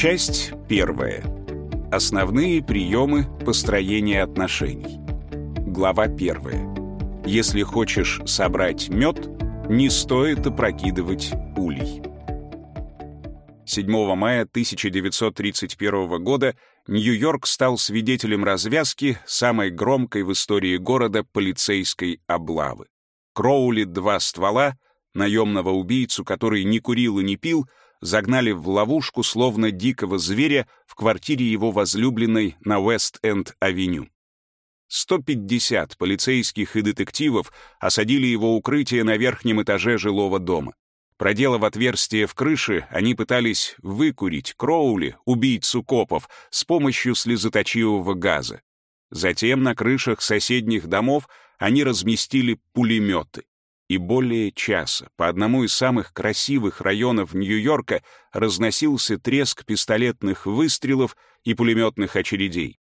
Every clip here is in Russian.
Часть первая. Основные приемы построения отношений. Глава первая. Если хочешь собрать мед, не стоит опрокидывать улей. 7 мая 1931 года Нью-Йорк стал свидетелем развязки самой громкой в истории города полицейской облавы. Кроули «Два ствола», наемного убийцу, который не курил и не пил, загнали в ловушку, словно дикого зверя, в квартире его возлюбленной на Уэст-Энд-авеню. 150 полицейских и детективов осадили его укрытие на верхнем этаже жилого дома. Проделав отверстие в крыше, они пытались выкурить Кроули, убийцу копов, с помощью слезоточивого газа. Затем на крышах соседних домов они разместили пулеметы и более часа по одному из самых красивых районов Нью-Йорка разносился треск пистолетных выстрелов и пулеметных очередей.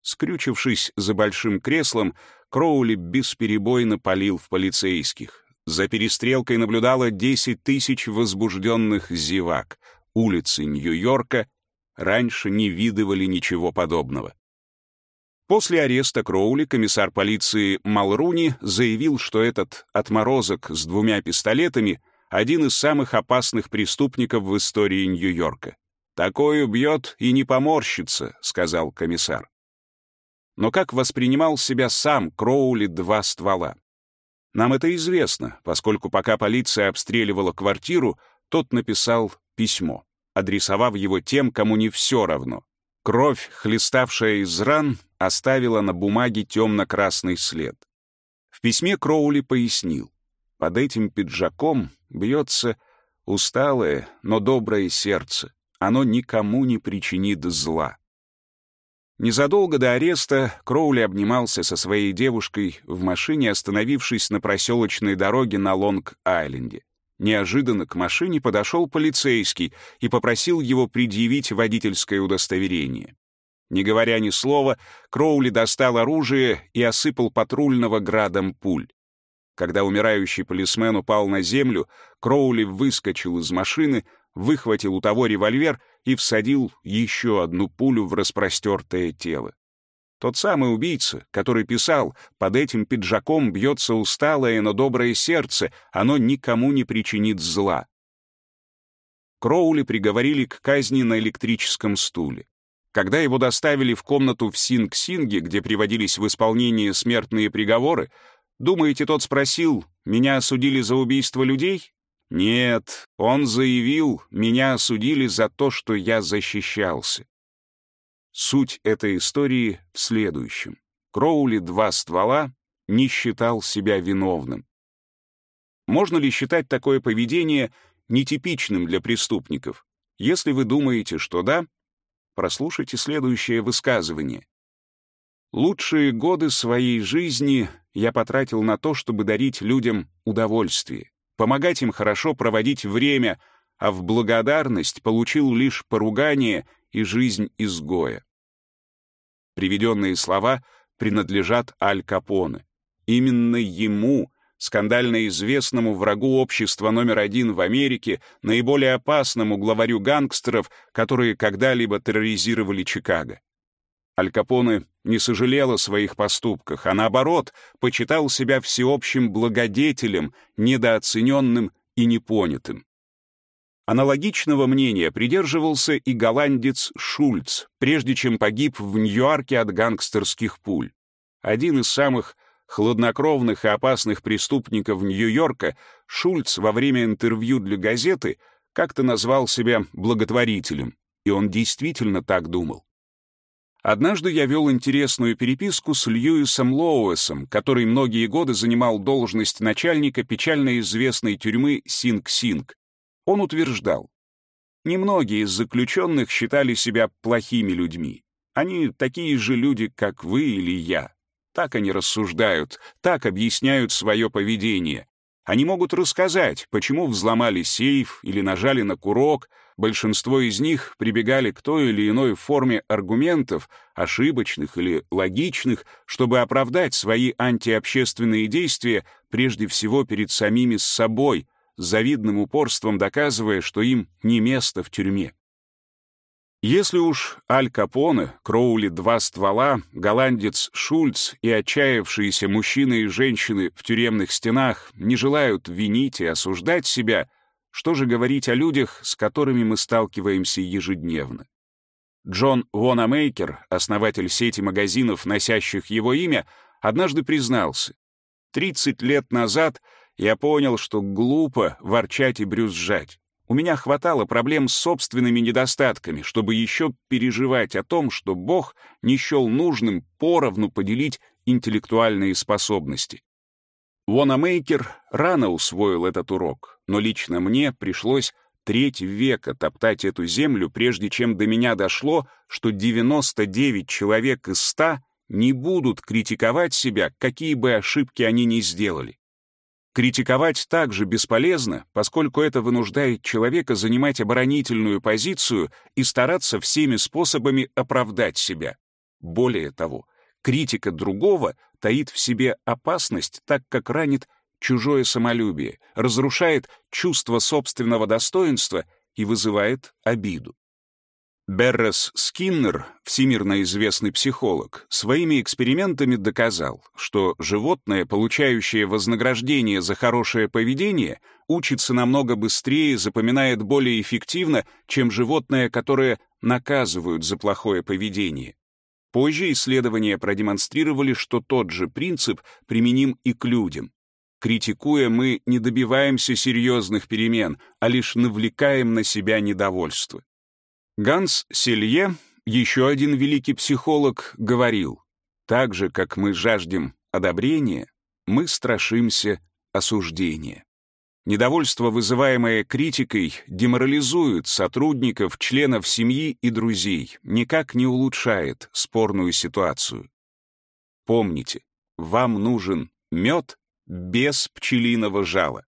Скрючившись за большим креслом, Кроули бесперебойно палил в полицейских. За перестрелкой наблюдало 10 тысяч возбужденных зевак. Улицы Нью-Йорка раньше не видывали ничего подобного. После ареста Кроули комиссар полиции Малруни заявил, что этот отморозок с двумя пистолетами — один из самых опасных преступников в истории Нью-Йорка. «Такой убьет и не поморщится», — сказал комиссар. Но как воспринимал себя сам Кроули два ствола? Нам это известно, поскольку пока полиция обстреливала квартиру, тот написал письмо, адресовав его тем, кому не все равно. Кровь, хлеставшая из ран, оставила на бумаге темно-красный след. В письме Кроули пояснил, под этим пиджаком бьется усталое, но доброе сердце. Оно никому не причинит зла. Незадолго до ареста Кроули обнимался со своей девушкой в машине, остановившись на проселочной дороге на Лонг-Айленде. Неожиданно к машине подошел полицейский и попросил его предъявить водительское удостоверение. Не говоря ни слова, Кроули достал оружие и осыпал патрульного градом пуль. Когда умирающий полисмен упал на землю, Кроули выскочил из машины, выхватил у того револьвер и всадил еще одну пулю в распростертое тело. Тот самый убийца, который писал, под этим пиджаком бьется усталое, но доброе сердце, оно никому не причинит зла. Кроули приговорили к казни на электрическом стуле. Когда его доставили в комнату в Синг-Синге, где приводились в исполнение смертные приговоры, думаете, тот спросил, меня осудили за убийство людей? Нет, он заявил, меня осудили за то, что я защищался. Суть этой истории в следующем. Кроули «Два ствола» не считал себя виновным. Можно ли считать такое поведение нетипичным для преступников? Если вы думаете, что да, прослушайте следующее высказывание. «Лучшие годы своей жизни я потратил на то, чтобы дарить людям удовольствие, помогать им хорошо проводить время, а в благодарность получил лишь поругание и жизнь изгоя. Приведенные слова принадлежат Аль Капоне. Именно ему, скандально известному врагу общества номер один в Америке, наиболее опасному главарю гангстеров, которые когда-либо терроризировали Чикаго. Аль Капоне не сожалел о своих поступках, а наоборот, почитал себя всеобщим благодетелем, недооцененным и непонятым. Аналогичного мнения придерживался и голландец Шульц, прежде чем погиб в Нью-Йорке от гангстерских пуль. Один из самых хладнокровных и опасных преступников Нью-Йорка, Шульц во время интервью для газеты как-то назвал себя благотворителем, и он действительно так думал. Однажды я вел интересную переписку с Льюисом Лоуэсом, который многие годы занимал должность начальника печально известной тюрьмы Синг-Синг, он утверждал, немногие из заключенных считали себя плохими людьми. Они такие же люди, как вы или я. Так они рассуждают, так объясняют свое поведение. Они могут рассказать, почему взломали сейф или нажали на курок. Большинство из них прибегали к той или иной форме аргументов, ошибочных или логичных, чтобы оправдать свои антиобщественные действия прежде всего перед самими собой, с завидным упорством доказывая, что им не место в тюрьме. Если уж Аль Капоне, Кроули «Два ствола», голландец Шульц и отчаявшиеся мужчины и женщины в тюремных стенах не желают винить и осуждать себя, что же говорить о людях, с которыми мы сталкиваемся ежедневно? Джон Вонамейкер, основатель сети магазинов, носящих его имя, однажды признался, «30 лет назад я понял, что глупо ворчать и брюзжать. У меня хватало проблем с собственными недостатками, чтобы еще переживать о том, что Бог не счел нужным поровну поделить интеллектуальные способности. Вонамейкер рано усвоил этот урок, но лично мне пришлось треть века топтать эту землю, прежде чем до меня дошло, что 99 человек из 100 не будут критиковать себя, какие бы ошибки они ни сделали. Критиковать также бесполезно, поскольку это вынуждает человека занимать оборонительную позицию и стараться всеми способами оправдать себя. Более того, критика другого таит в себе опасность, так как ранит чужое самолюбие, разрушает чувство собственного достоинства и вызывает обиду. Беррес Скиннер, всемирно известный психолог, своими экспериментами доказал, что животное, получающее вознаграждение за хорошее поведение, учится намного быстрее, запоминает более эффективно, чем животное, которое наказывают за плохое поведение. Позже исследования продемонстрировали, что тот же принцип применим и к людям. Критикуя, мы не добиваемся серьезных перемен, а лишь навлекаем на себя недовольство. Ганс Селье, еще один великий психолог, говорил, «Так же, как мы жаждем одобрения, мы страшимся осуждения». Недовольство, вызываемое критикой, деморализует сотрудников, членов семьи и друзей, никак не улучшает спорную ситуацию. Помните, вам нужен мед без пчелиного жала.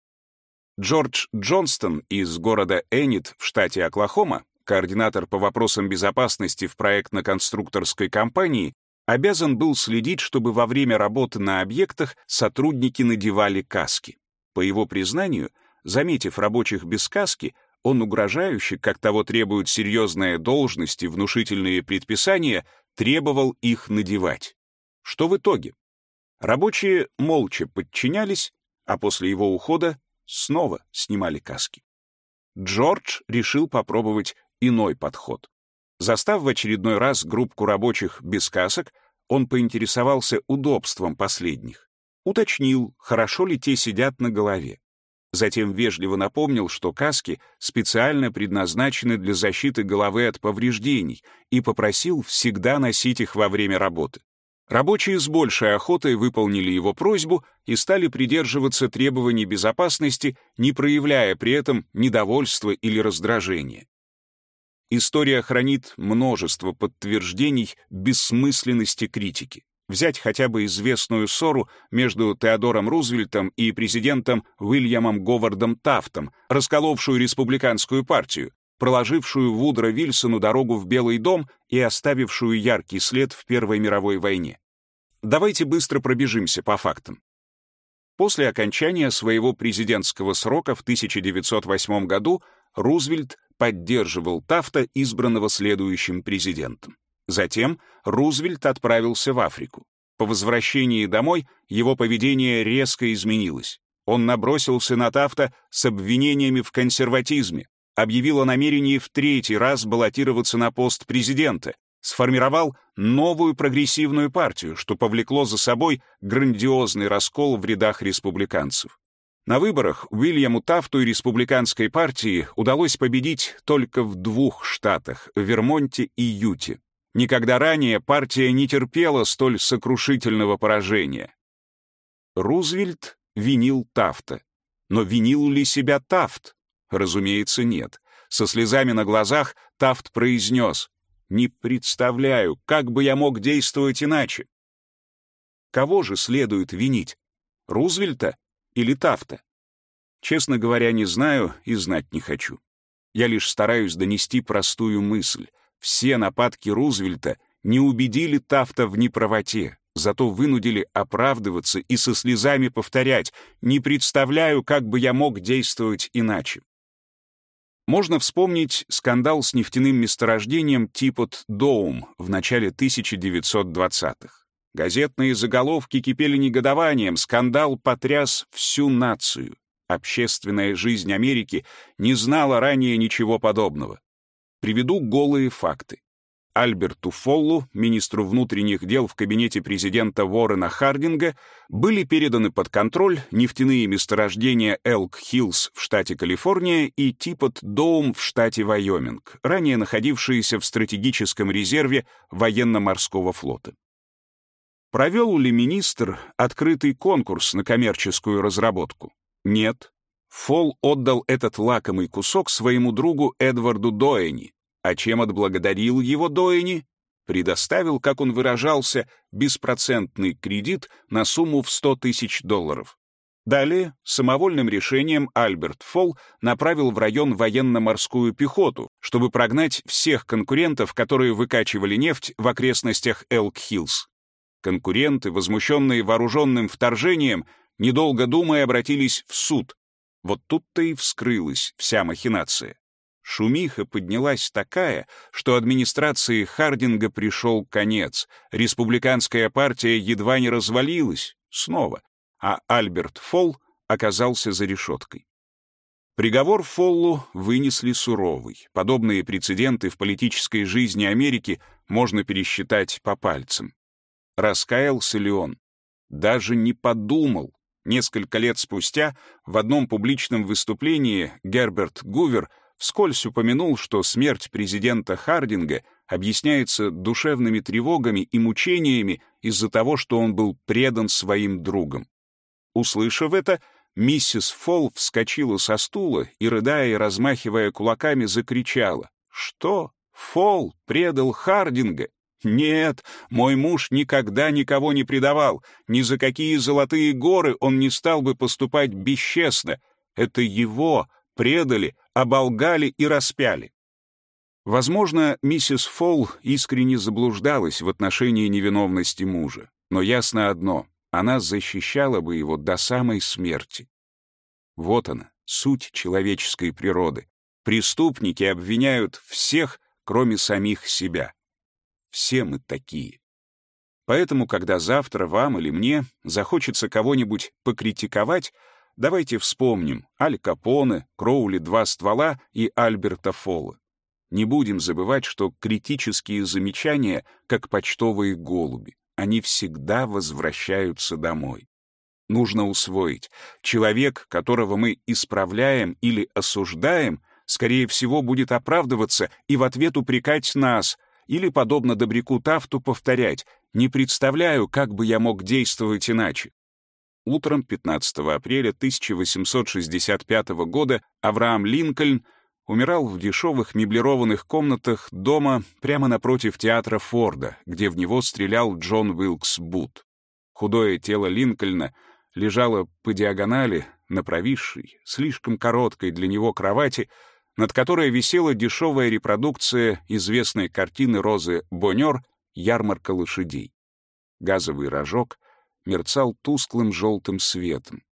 Джордж Джонстон из города Энит в штате Оклахома координатор по вопросам безопасности в проектно-конструкторской компании, обязан был следить, чтобы во время работы на объектах сотрудники надевали каски. По его признанию, заметив рабочих без каски, он угрожающе, как того требуют серьезные должности, внушительные предписания, требовал их надевать. Что в итоге? Рабочие молча подчинялись, а после его ухода снова снимали каски. Джордж решил попробовать иной подход. Застав в очередной раз группку рабочих без касок, он поинтересовался удобством последних. Уточнил, хорошо ли те сидят на голове. Затем вежливо напомнил, что каски специально предназначены для защиты головы от повреждений и попросил всегда носить их во время работы. Рабочие с большей охотой выполнили его просьбу и стали придерживаться требований безопасности, не проявляя при этом недовольства или раздражения. История хранит множество подтверждений бессмысленности критики. Взять хотя бы известную ссору между Теодором Рузвельтом и президентом Уильямом Говардом Тафтом, расколовшую республиканскую партию, проложившую Вудро Вильсону дорогу в Белый дом и оставившую яркий след в Первой мировой войне. Давайте быстро пробежимся по фактам. После окончания своего президентского срока в 1908 году Рузвельт поддерживал Тафта, избранного следующим президентом. Затем Рузвельт отправился в Африку. По возвращении домой его поведение резко изменилось. Он набросился на Тафта с обвинениями в консерватизме, объявил о намерении в третий раз баллотироваться на пост президента, сформировал новую прогрессивную партию, что повлекло за собой грандиозный раскол в рядах республиканцев. На выборах Уильяму Тафту и республиканской партии удалось победить только в двух штатах — Вермонте и Юте. Никогда ранее партия не терпела столь сокрушительного поражения. Рузвельт винил Тафта. Но винил ли себя Тафт? Разумеется, нет. Со слезами на глазах Тафт произнес «Не представляю, как бы я мог действовать иначе». Кого же следует винить? Рузвельта или Тафта? Честно говоря, не знаю и знать не хочу. Я лишь стараюсь донести простую мысль. Все нападки Рузвельта не убедили Тафта в неправоте, зато вынудили оправдываться и со слезами повторять «не представляю, как бы я мог действовать иначе». Можно вспомнить скандал с нефтяным месторождением Типот Доум в начале 1920-х. Газетные заголовки кипели негодованием, скандал потряс всю нацию. Общественная жизнь Америки не знала ранее ничего подобного. Приведу голые факты. Альберту Фоллу, министру внутренних дел в кабинете президента Уоррена Хардинга, были переданы под контроль нефтяные месторождения Элк-Хиллз в штате Калифорния и Типот-Доум в штате Вайоминг, ранее находившиеся в стратегическом резерве военно-морского флота. Провел ли министр открытый конкурс на коммерческую разработку? Нет. Фолл отдал этот лакомый кусок своему другу Эдварду Доэни, а чем отблагодарил его Доэни? Предоставил, как он выражался, беспроцентный кредит на сумму в 100 тысяч долларов. Далее, самовольным решением Альберт Фолл направил в район военно-морскую пехоту, чтобы прогнать всех конкурентов, которые выкачивали нефть в окрестностях Элк-Хиллз. Конкуренты, возмущенные вооруженным вторжением, недолго думая, обратились в суд. Вот тут-то и вскрылась вся махинация. Шумиха поднялась такая, что администрации Хардинга пришел конец. Республиканская партия едва не развалилась снова, а Альберт Фолл оказался за решеткой. Приговор Фоллу вынесли суровый. Подобные прецеденты в политической жизни Америки можно пересчитать по пальцам. Раскаялся ли он? Даже не подумал. Несколько лет спустя в одном публичном выступлении Герберт Гувер — вскользь упомянул, что смерть президента Хардинга объясняется душевными тревогами и мучениями из-за того, что он был предан своим другом. Услышав это, миссис Фолл вскочила со стула и, рыдая и размахивая кулаками, закричала. «Что? Фолл предал Хардинга? Нет, мой муж никогда никого не предавал. Ни за какие золотые горы он не стал бы поступать бесчестно. Это его предали, оболгали и распяли. Возможно, миссис Фолл искренне заблуждалась в отношении невиновности мужа, но ясно одно — она защищала бы его до самой смерти. Вот она, суть человеческой природы. Преступники обвиняют всех, кроме самих себя. Все мы такие. Поэтому, когда завтра вам или мне захочется кого-нибудь покритиковать, Давайте вспомним Аль Капоне, Кроули «Два ствола» и Альберта Фолла. Не будем забывать, что критические замечания, как почтовые голуби, они всегда возвращаются домой. Нужно усвоить, человек, которого мы исправляем или осуждаем, скорее всего, будет оправдываться и в ответ упрекать нас, или, подобно добряку Тафту, повторять «не представляю, как бы я мог действовать иначе». Утром 15 апреля 1865 года Авраам Линкольн умирал в дешевых меблированных комнатах дома прямо напротив театра Форда, где в него стрелял Джон Уилкс Бут. Худое тело Линкольна лежало по диагонали на провисшей, слишком короткой для него кровати, над которой висела дешевая репродукция известной картины Розы Боннер «Ярмарка лошадей». Газовый рожок мерцал тусклым желтым светом.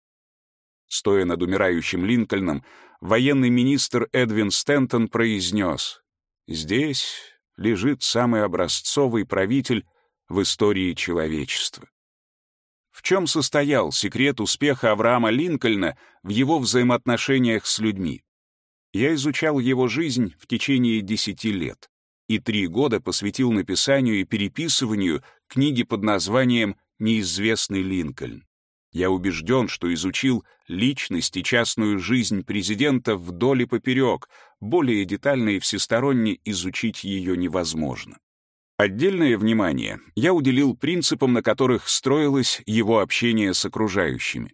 Стоя над умирающим Линкольном, военный министр Эдвин Стентон произнес «Здесь лежит самый образцовый правитель в истории человечества». В чем состоял секрет успеха Авраама Линкольна в его взаимоотношениях с людьми? Я изучал его жизнь в течение десяти лет и три года посвятил написанию и переписыванию книги под названием неизвестный Линкольн. Я убежден, что изучил личность и частную жизнь президента вдоль и поперек, более детально и всесторонне изучить ее невозможно. Отдельное внимание я уделил принципам, на которых строилось его общение с окружающими.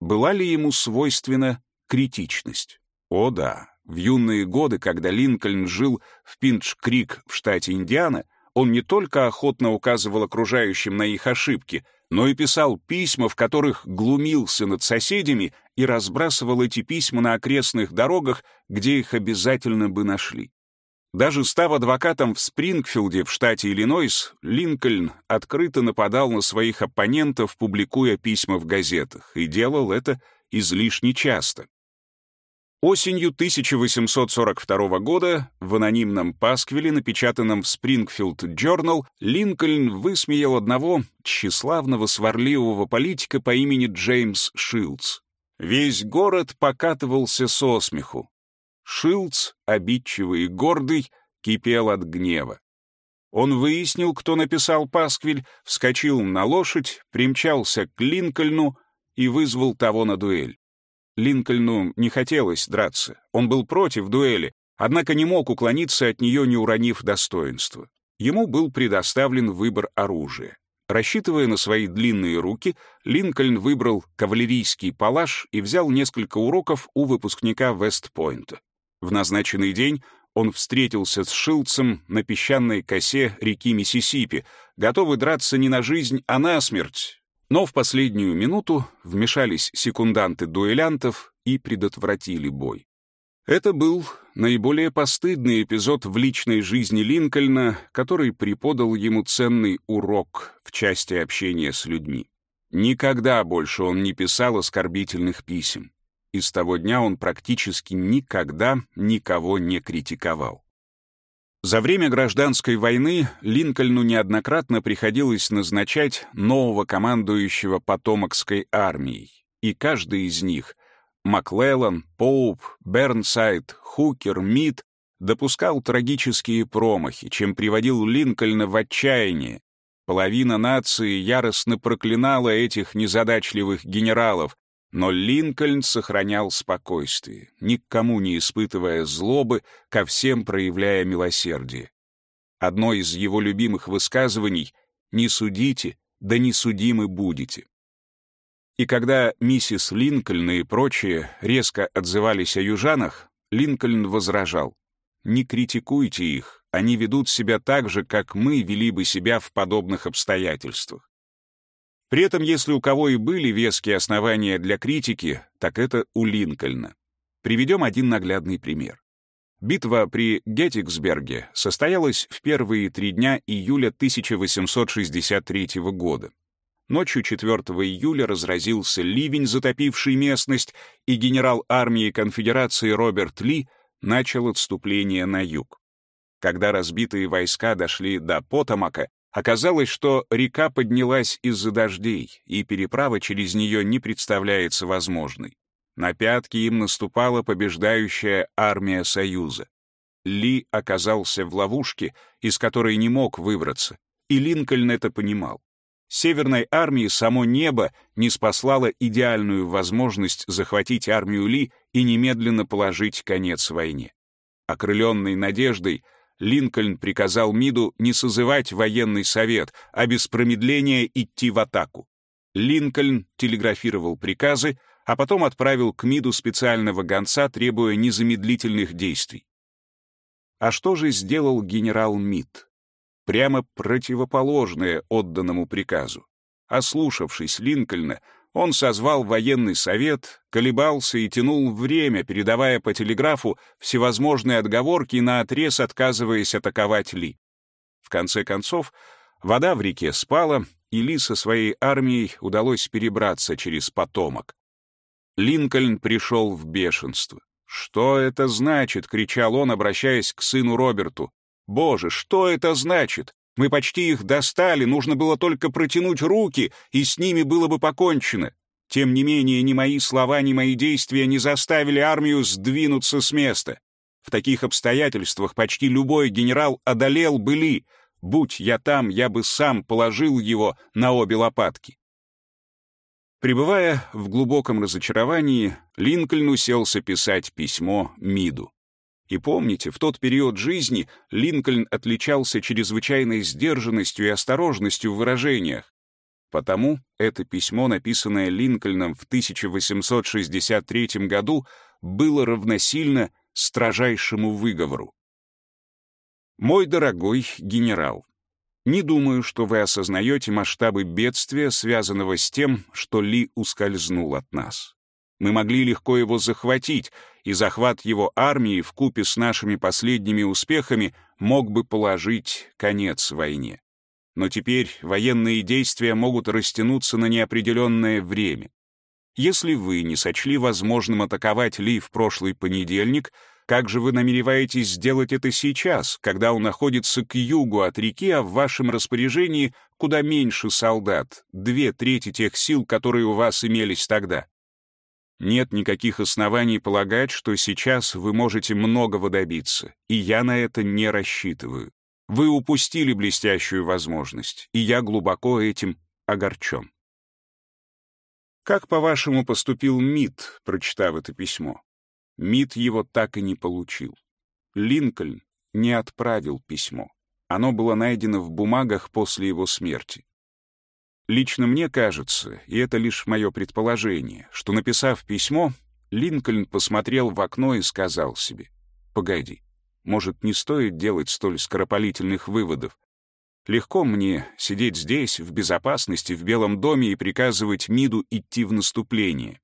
Была ли ему свойственна критичность? О да, в юные годы, когда Линкольн жил в Пинч-Крик в штате Индиана, он не только охотно указывал окружающим на их ошибки, но и писал письма, в которых глумился над соседями и разбрасывал эти письма на окрестных дорогах, где их обязательно бы нашли. Даже став адвокатом в Спрингфилде в штате Иллинойс, Линкольн открыто нападал на своих оппонентов, публикуя письма в газетах, и делал это излишне часто. Осенью 1842 года в анонимном пасквиле, напечатанном в Springfield Journal, Линкольн высмеял одного тщеславного сварливого политика по имени Джеймс Шилдс. Весь город покатывался со смеху. Шилдс, обидчивый и гордый, кипел от гнева. Он выяснил, кто написал пасквиль, вскочил на лошадь, примчался к Линкольну и вызвал того на дуэль. Линкольну не хотелось драться, он был против дуэли, однако не мог уклониться от нее, не уронив достоинства. Ему был предоставлен выбор оружия. Рассчитывая на свои длинные руки, Линкольн выбрал кавалерийский палаш и взял несколько уроков у выпускника Вестпойнта. В назначенный день он встретился с Шилцем на песчаной косе реки Миссисипи, готовый драться не на жизнь, а на смерть, но в последнюю минуту вмешались секунданты дуэлянтов и предотвратили бой. Это был наиболее постыдный эпизод в личной жизни Линкольна, который преподал ему ценный урок в части общения с людьми. Никогда больше он не писал оскорбительных писем. И с того дня он практически никогда никого не критиковал. За время гражданской войны Линкольну неоднократно приходилось назначать нового командующего потомокской армией, и каждый из них — Маклеллан, Поуп, Бернсайд, Хукер, Мид — допускал трагические промахи, чем приводил Линкольна в отчаяние. Половина нации яростно проклинала этих незадачливых генералов, но Линкольн сохранял спокойствие, никому не испытывая злобы, ко всем проявляя милосердие. Одно из его любимых высказываний «Не судите, да не судимы будете». И когда миссис Линкольн и прочие резко отзывались о южанах, Линкольн возражал «Не критикуйте их, они ведут себя так же, как мы вели бы себя в подобных обстоятельствах. При этом, если у кого и были веские основания для критики, так это у Линкольна. Приведем один наглядный пример. Битва при Геттиксберге состоялась в первые три дня июля 1863 года. Ночью 4 июля разразился ливень, затопивший местность, и генерал армии конфедерации Роберт Ли начал отступление на юг. Когда разбитые войска дошли до Потомака, Оказалось, что река поднялась из-за дождей, и переправа через нее не представляется возможной. На пятки им наступала побеждающая армия Союза. Ли оказался в ловушке, из которой не мог выбраться, и Линкольн это понимал. Северной армии само небо не спаслало идеальную возможность захватить армию Ли и немедленно положить конец войне. Окрыленный надеждой, Линкольн приказал МИДу не созывать военный совет, а без промедления идти в атаку. Линкольн телеграфировал приказы, а потом отправил к МИДу специального гонца, требуя незамедлительных действий. А что же сделал генерал МИД? Прямо противоположное отданному приказу. Ослушавшись Линкольна, он созвал военный совет, колебался и тянул время, передавая по телеграфу всевозможные отговорки, наотрез отказываясь атаковать Ли. В конце концов, вода в реке спала, и Ли со своей армией удалось перебраться через потомок. Линкольн пришел в бешенство. «Что это значит?» — кричал он, обращаясь к сыну Роберту. «Боже, что это значит? Мы почти их достали, нужно было только протянуть руки, и с ними было бы покончено. Тем не менее, ни мои слова, ни мои действия не заставили армию сдвинуться с места. В таких обстоятельствах почти любой генерал одолел бы Ли. Будь я там, я бы сам положил его на обе лопатки. Пребывая в глубоком разочаровании, Линкольн уселся писать письмо Миду. И помните, в тот период жизни Линкольн отличался чрезвычайной сдержанностью и осторожностью в выражениях. Потому это письмо, написанное Линкольном в 1863 году, было равносильно строжайшему выговору. «Мой дорогой генерал, не думаю, что вы осознаете масштабы бедствия, связанного с тем, что Ли ускользнул от нас. Мы могли легко его захватить, и захват его армии в купе с нашими последними успехами мог бы положить конец войне. Но теперь военные действия могут растянуться на неопределенное время. Если вы не сочли возможным атаковать Ли в прошлый понедельник, как же вы намереваетесь сделать это сейчас, когда он находится к югу от реки, а в вашем распоряжении куда меньше солдат, две трети тех сил, которые у вас имелись тогда? Нет никаких оснований полагать, что сейчас вы можете многого добиться, и я на это не рассчитываю. Вы упустили блестящую возможность, и я глубоко этим огорчен. Как, по-вашему, поступил МИД, прочитав это письмо? МИД его так и не получил. Линкольн не отправил письмо. Оно было найдено в бумагах после его смерти. Лично мне кажется, и это лишь мое предположение, что, написав письмо, Линкольн посмотрел в окно и сказал себе, «Погоди, может, не стоит делать столь скоропалительных выводов? Легко мне сидеть здесь, в безопасности, в Белом доме и приказывать МИДу идти в наступление.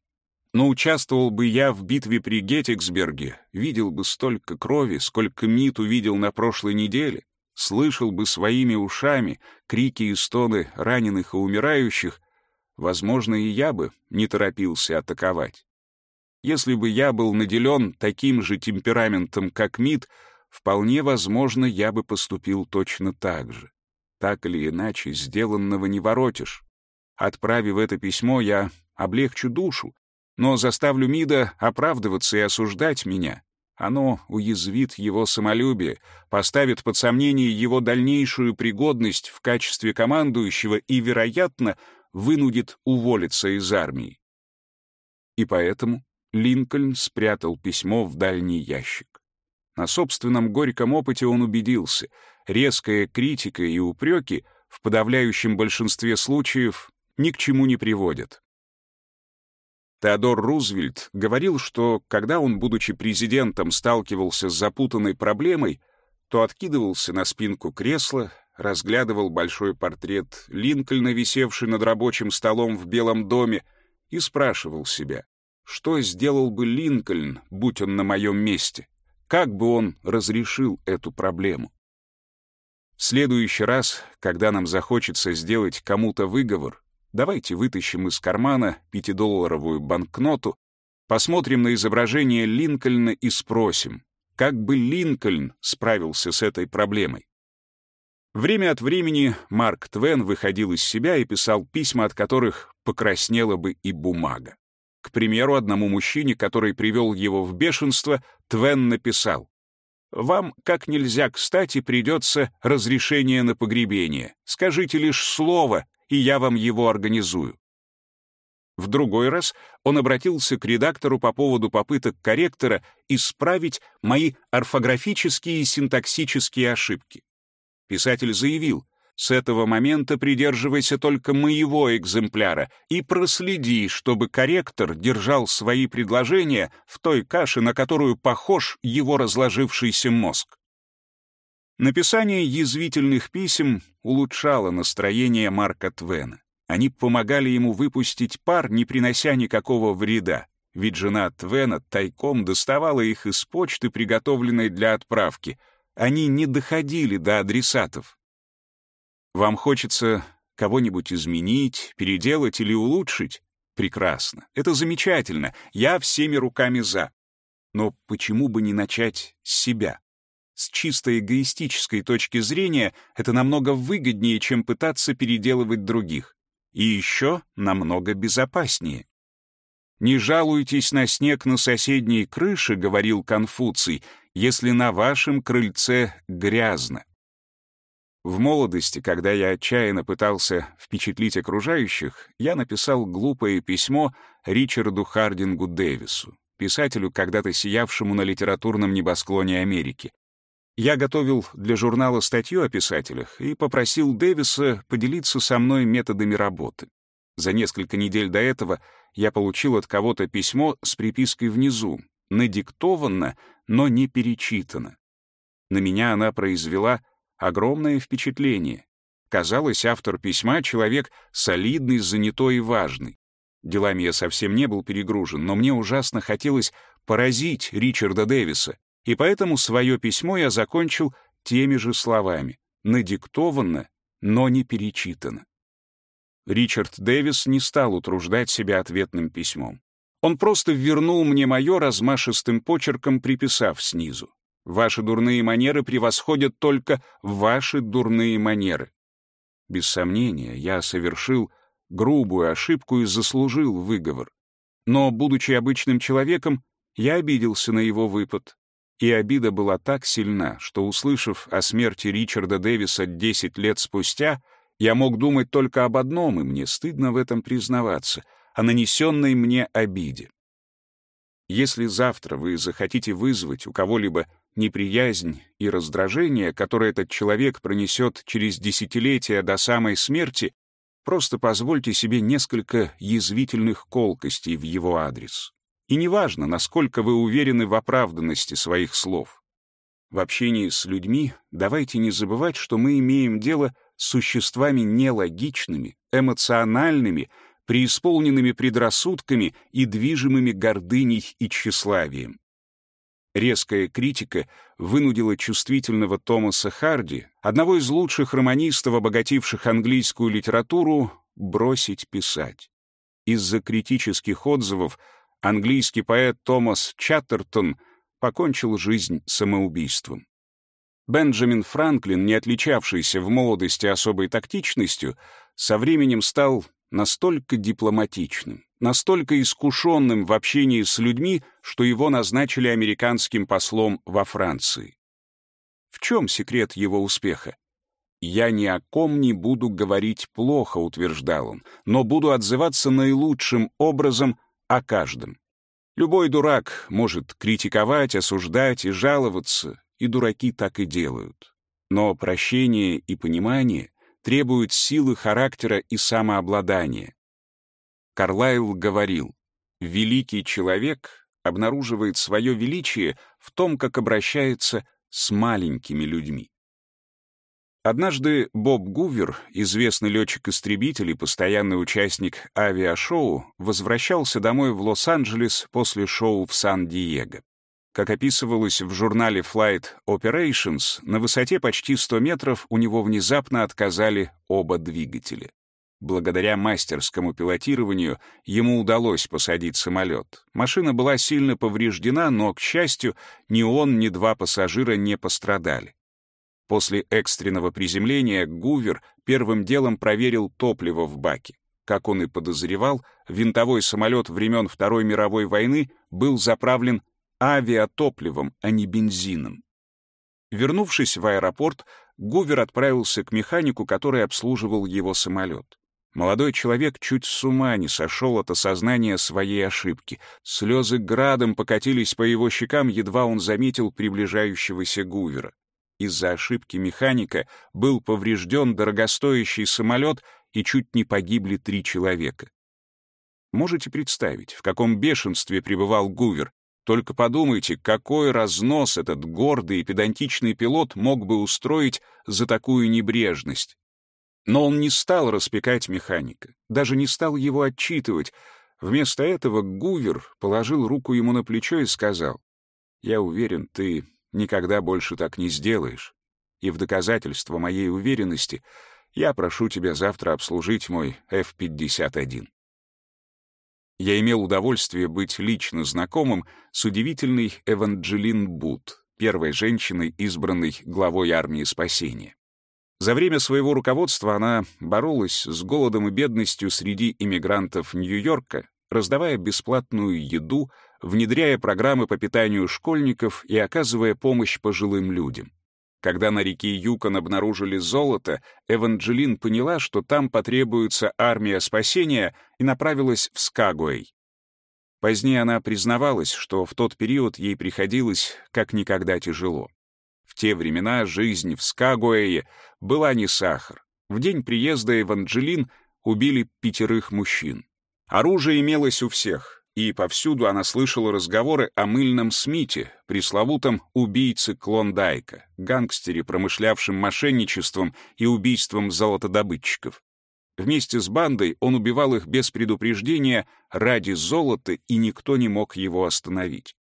Но участвовал бы я в битве при Геттиксберге, видел бы столько крови, сколько МИД увидел на прошлой неделе, слышал бы своими ушами крики и стоны раненых и умирающих, возможно, и я бы не торопился атаковать. Если бы я был наделен таким же темпераментом, как МИД, вполне возможно, я бы поступил точно так же. Так или иначе, сделанного не воротишь. Отправив это письмо, я облегчу душу, но заставлю МИДа оправдываться и осуждать меня. Оно уязвит его самолюбие, поставит под сомнение его дальнейшую пригодность в качестве командующего и, вероятно, вынудит уволиться из армии. И поэтому Линкольн спрятал письмо в дальний ящик. На собственном горьком опыте он убедился, резкая критика и упреки в подавляющем большинстве случаев ни к чему не приводят. Теодор Рузвельт говорил, что когда он, будучи президентом, сталкивался с запутанной проблемой, то откидывался на спинку кресла, разглядывал большой портрет Линкольна, висевший над рабочим столом в Белом доме, и спрашивал себя, что сделал бы Линкольн, будь он на моем месте, как бы он разрешил эту проблему. В следующий раз, когда нам захочется сделать кому-то выговор, Давайте вытащим из кармана пятидолларовую банкноту, посмотрим на изображение Линкольна и спросим, как бы Линкольн справился с этой проблемой. Время от времени Марк Твен выходил из себя и писал письма, от которых покраснела бы и бумага. К примеру, одному мужчине, который привел его в бешенство, Твен написал «Вам как нельзя кстати придется разрешение на погребение. Скажите лишь слово, и я вам его организую. В другой раз он обратился к редактору по поводу попыток корректора исправить мои орфографические и синтаксические ошибки. Писатель заявил, с этого момента придерживайся только моего экземпляра и проследи, чтобы корректор держал свои предложения в той каше, на которую похож его разложившийся мозг. Написание язвительных писем улучшало настроение Марка Твена. Они помогали ему выпустить пар, не принося никакого вреда, ведь жена Твена тайком доставала их из почты, приготовленной для отправки. Они не доходили до адресатов. Вам хочется кого-нибудь изменить, переделать или улучшить? Прекрасно. Это замечательно. Я всеми руками за. Но почему бы не начать с себя? С чисто эгоистической точки зрения это намного выгоднее, чем пытаться переделывать других. И еще намного безопаснее. «Не жалуйтесь на снег на соседней крыше», — говорил Конфуций, «если на вашем крыльце грязно». В молодости, когда я отчаянно пытался впечатлить окружающих, я написал глупое письмо Ричарду Хардингу Дэвису, писателю, когда-то сиявшему на литературном небосклоне Америки. Я готовил для журнала статью о писателях и попросил Дэвиса поделиться со мной методами работы. За несколько недель до этого я получил от кого-то письмо с припиской внизу, надиктовано, но не перечитано. На меня она произвела огромное впечатление. Казалось, автор письма — человек солидный, занятой и важный. Делами я совсем не был перегружен, но мне ужасно хотелось поразить Ричарда Дэвиса, и поэтому свое письмо я закончил теми же словами, надиктовано, но не перечитано. Ричард Дэвис не стал утруждать себя ответным письмом. Он просто вернул мне мое размашистым почерком, приписав снизу. Ваши дурные манеры превосходят только ваши дурные манеры. Без сомнения, я совершил грубую ошибку и заслужил выговор. Но, будучи обычным человеком, я обиделся на его выпад. И обида была так сильна, что, услышав о смерти Ричарда Дэвиса 10 лет спустя, я мог думать только об одном, и мне стыдно в этом признаваться — о нанесенной мне обиде. Если завтра вы захотите вызвать у кого-либо неприязнь и раздражение, которое этот человек пронесет через десятилетия до самой смерти, просто позвольте себе несколько язвительных колкостей в его адрес. И неважно, насколько вы уверены в оправданности своих слов. В общении с людьми давайте не забывать, что мы имеем дело с существами нелогичными, эмоциональными, преисполненными предрассудками и движимыми гордыней и тщеславием. Резкая критика вынудила чувствительного Томаса Харди, одного из лучших романистов, обогативших английскую литературу, бросить писать. Из-за критических отзывов английский поэт Томас Чаттертон покончил жизнь самоубийством. Бенджамин Франклин, не отличавшийся в молодости особой тактичностью, со временем стал настолько дипломатичным, настолько искушенным в общении с людьми, что его назначили американским послом во Франции. В чем секрет его успеха? «Я ни о ком не буду говорить плохо», — утверждал он, «но буду отзываться наилучшим образом о каждом. Любой дурак может критиковать, осуждать и жаловаться, и дураки так и делают. Но прощение и понимание требуют силы характера и самообладания. Карлайл говорил, «Великий человек обнаруживает свое величие в том, как обращается с маленькими людьми». Однажды Боб Гувер, известный летчик-истребитель и постоянный участник авиашоу, возвращался домой в Лос-Анджелес после шоу в Сан-Диего. Как описывалось в журнале Flight Operations, на высоте почти 100 метров у него внезапно отказали оба двигателя. Благодаря мастерскому пилотированию ему удалось посадить самолет. Машина была сильно повреждена, но, к счастью, ни он, ни два пассажира не пострадали. После экстренного приземления Гувер первым делом проверил топливо в баке. Как он и подозревал, винтовой самолет времен Второй мировой войны был заправлен авиатопливом, а не бензином. Вернувшись в аэропорт, Гувер отправился к механику, который обслуживал его самолет. Молодой человек чуть с ума не сошел от осознания своей ошибки. Слезы градом покатились по его щекам, едва он заметил приближающегося Гувера. Из-за ошибки механика был поврежден дорогостоящий самолет и чуть не погибли три человека. Можете представить, в каком бешенстве пребывал Гувер, только подумайте, какой разнос этот гордый и педантичный пилот мог бы устроить за такую небрежность. Но он не стал распекать механика, даже не стал его отчитывать. Вместо этого Гувер положил руку ему на плечо и сказал, «Я уверен, ты никогда больше так не сделаешь. И в доказательство моей уверенности я прошу тебя завтра обслужить мой F-51». Я имел удовольствие быть лично знакомым с удивительной Эванджелин Бут, первой женщиной, избранной главой армии спасения. За время своего руководства она боролась с голодом и бедностью среди иммигрантов Нью-Йорка, раздавая бесплатную еду, внедряя программы по питанию школьников и оказывая помощь пожилым людям. Когда на реке Юкон обнаружили золото, Эванджелин поняла, что там потребуется армия спасения, и направилась в Скагуэй. Позднее она признавалась, что в тот период ей приходилось как никогда тяжело. В те времена жизнь в Скагуэе была не сахар. В день приезда Эванджелин убили пятерых мужчин. Оружие имелось у всех, и повсюду она слышала разговоры о мыльном Смите, пресловутом убийце Клондайка, гангстере, промышлявшем мошенничеством и убийством золотодобытчиков. Вместе с бандой он убивал их без предупреждения ради золота, и никто не мог его остановить.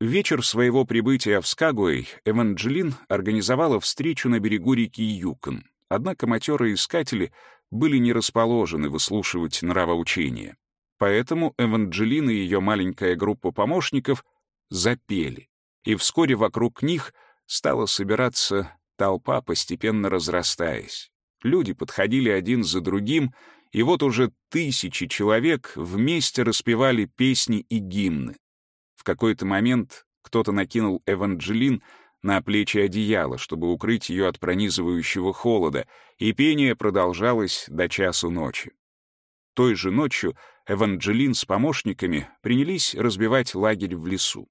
В вечер своего прибытия в Скагуэй Эванджелин организовала встречу на берегу реки Юкон. Однако матерые искатели были не расположены выслушивать нравоучения. Поэтому Эванджелина и ее маленькая группа помощников запели, и вскоре вокруг них стала собираться толпа, постепенно разрастаясь. Люди подходили один за другим, и вот уже тысячи человек вместе распевали песни и гимны. В какой-то момент кто-то накинул Эванджелин на плечи одеяло, чтобы укрыть ее от пронизывающего холода, и пение продолжалось до часу ночи. Той же ночью Эванджелин с помощниками принялись разбивать лагерь в лесу.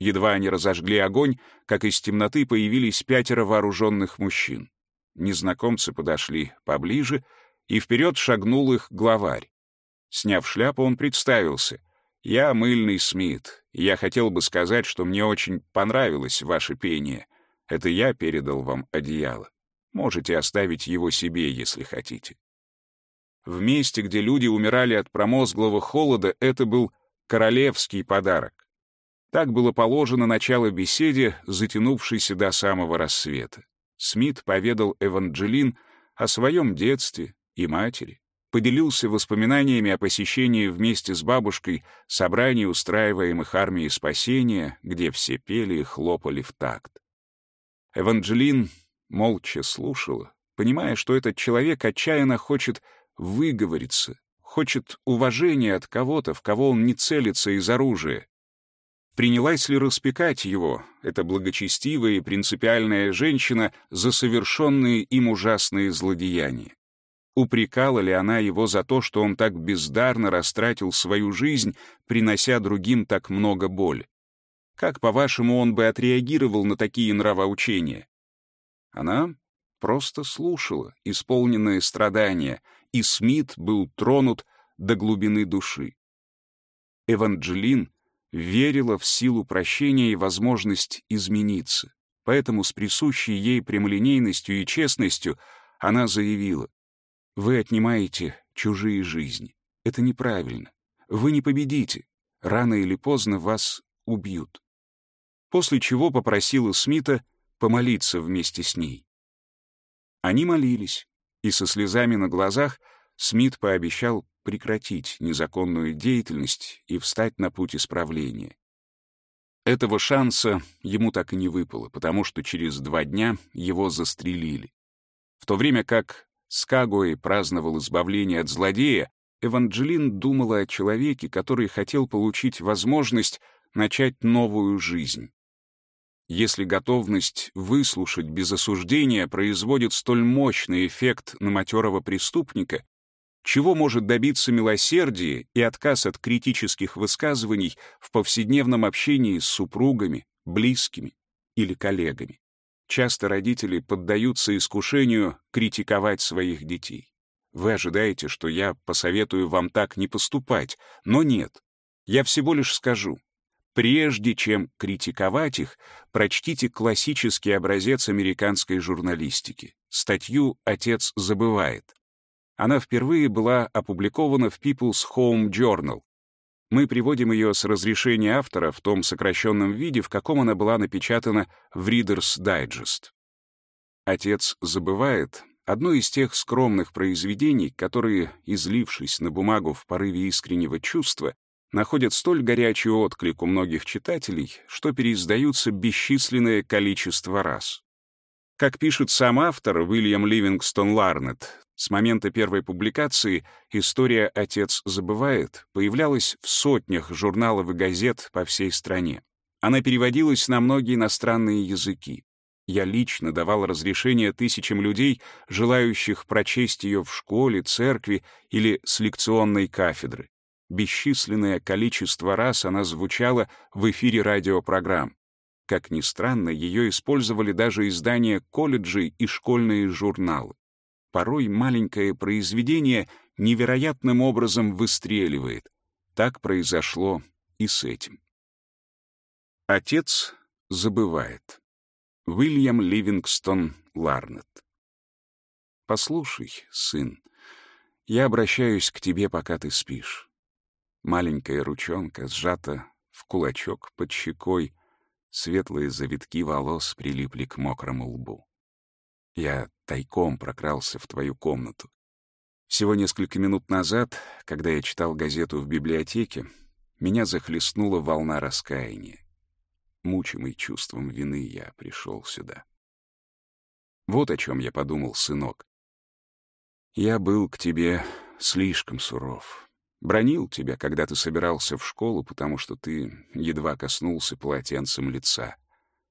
Едва они разожгли огонь, как из темноты появились пятеро вооруженных мужчин. Незнакомцы подошли поближе, и вперед шагнул их главарь. Сняв шляпу, он представился. «Я мыльный Смит. Я хотел бы сказать, что мне очень понравилось ваше пение. Это я передал вам одеяло. Можете оставить его себе, если хотите». В месте, где люди умирали от промозглого холода, это был королевский подарок. Так было положено начало беседе, затянувшейся до самого рассвета. Смит поведал Эванджелин о своем детстве и матери, поделился воспоминаниями о посещении вместе с бабушкой собраний, устраиваемых армией спасения, где все пели и хлопали в такт. Эванджелин молча слушала, понимая, что этот человек отчаянно хочет выговориться, хочет уважения от кого-то, в кого он не целится из оружия. Принялась ли распекать его, эта благочестивая и принципиальная женщина, за совершенные им ужасные злодеяния? Упрекала ли она его за то, что он так бездарно растратил свою жизнь, принося другим так много боли? Как, по-вашему, он бы отреагировал на такие нравоучения? Она просто слушала, исполненные страдания, и Смит был тронут до глубины души. Эванджелин верила в силу прощения и возможность измениться. Поэтому с присущей ей прямолинейностью и честностью она заявила, «Вы отнимаете чужие жизни. Это неправильно. Вы не победите. Рано или поздно вас убьют». После чего попросила Смита помолиться вместе с ней. Они молились, и со слезами на глазах Смит пообещал прекратить незаконную деятельность и встать на путь исправления. Этого шанса ему так и не выпало, потому что через два дня его застрелили. В то время как Скагуэй праздновал избавление от злодея, Эванджелин думала о человеке, который хотел получить возможность начать новую жизнь. Если готовность выслушать без осуждения производит столь мощный эффект на матерого преступника, чего может добиться милосердие и отказ от критических высказываний в повседневном общении с супругами, близкими или коллегами. Часто родители поддаются искушению критиковать своих детей. Вы ожидаете, что я посоветую вам так не поступать, но нет. Я всего лишь скажу, прежде чем критиковать их, прочтите классический образец американской журналистики. Статью «Отец забывает». Она впервые была опубликована в People's Home Journal. Мы приводим ее с разрешения автора в том сокращенном виде, в каком она была напечатана в Reader's Digest. Отец забывает одно из тех скромных произведений, которые, излившись на бумагу в порыве искреннего чувства, находят столь горячий отклик у многих читателей, что переиздаются бесчисленное количество раз. Как пишет сам автор Уильям Ливингстон Ларнет, с момента первой публикации история «Отец забывает» появлялась в сотнях журналов и газет по всей стране. Она переводилась на многие иностранные языки. Я лично давал разрешение тысячам людей, желающих прочесть ее в школе, церкви или с лекционной кафедры. Бесчисленное количество раз она звучала в эфире радиопрограмм. Как ни странно, ее использовали даже издания колледжей и школьные журналы порой маленькое произведение невероятным образом выстреливает. Так произошло и с этим. Отец забывает. Уильям Ливингстон Ларнет. «Послушай, сын, я обращаюсь к тебе, пока ты спишь. Маленькая ручонка сжата в кулачок под щекой, светлые завитки волос прилипли к мокрому лбу. Я тайком прокрался в твою комнату. Всего несколько минут назад, когда я читал газету в библиотеке, меня захлестнула волна раскаяния. Мучимый чувством вины я пришел сюда. Вот о чем я подумал, сынок. Я был к тебе слишком суров. Бронил тебя, когда ты собирался в школу, потому что ты едва коснулся полотенцем лица.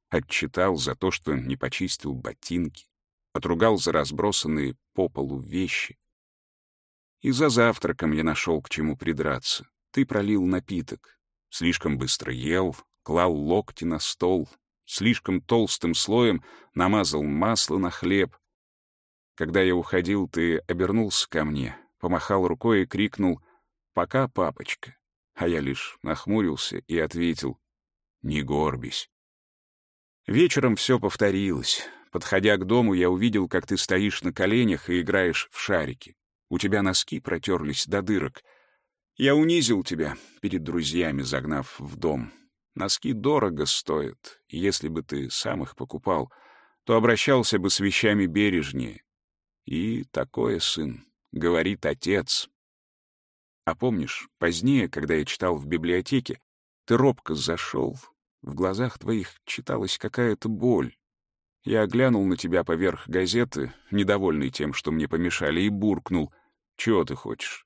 Отчитал за то, что не почистил ботинки. Отругал за разбросанные по полу вещи. И за завтраком я нашел к чему придраться. Ты пролил напиток. Слишком быстро ел, клал локти на стол, слишком толстым слоем намазал масло на хлеб. Когда я уходил, ты обернулся ко мне, помахал рукой и крикнул «Пока, папочка». А я лишь нахмурился и ответил «Не горбись». Вечером все повторилось. Подходя к дому, я увидел, как ты стоишь на коленях и играешь в шарики. У тебя носки протерлись до дырок. Я унизил тебя перед друзьями, загнав в дом. Носки дорого стоят, и если бы ты сам их покупал, то обращался бы с вещами бережнее. И такое, сын, говорит отец. А помнишь, позднее, когда я читал в библиотеке, ты робко зашел, в глазах твоих читалась какая-то боль, я глянул на тебя поверх газеты, недовольный тем, что мне помешали, и буркнул. «Чего ты хочешь?»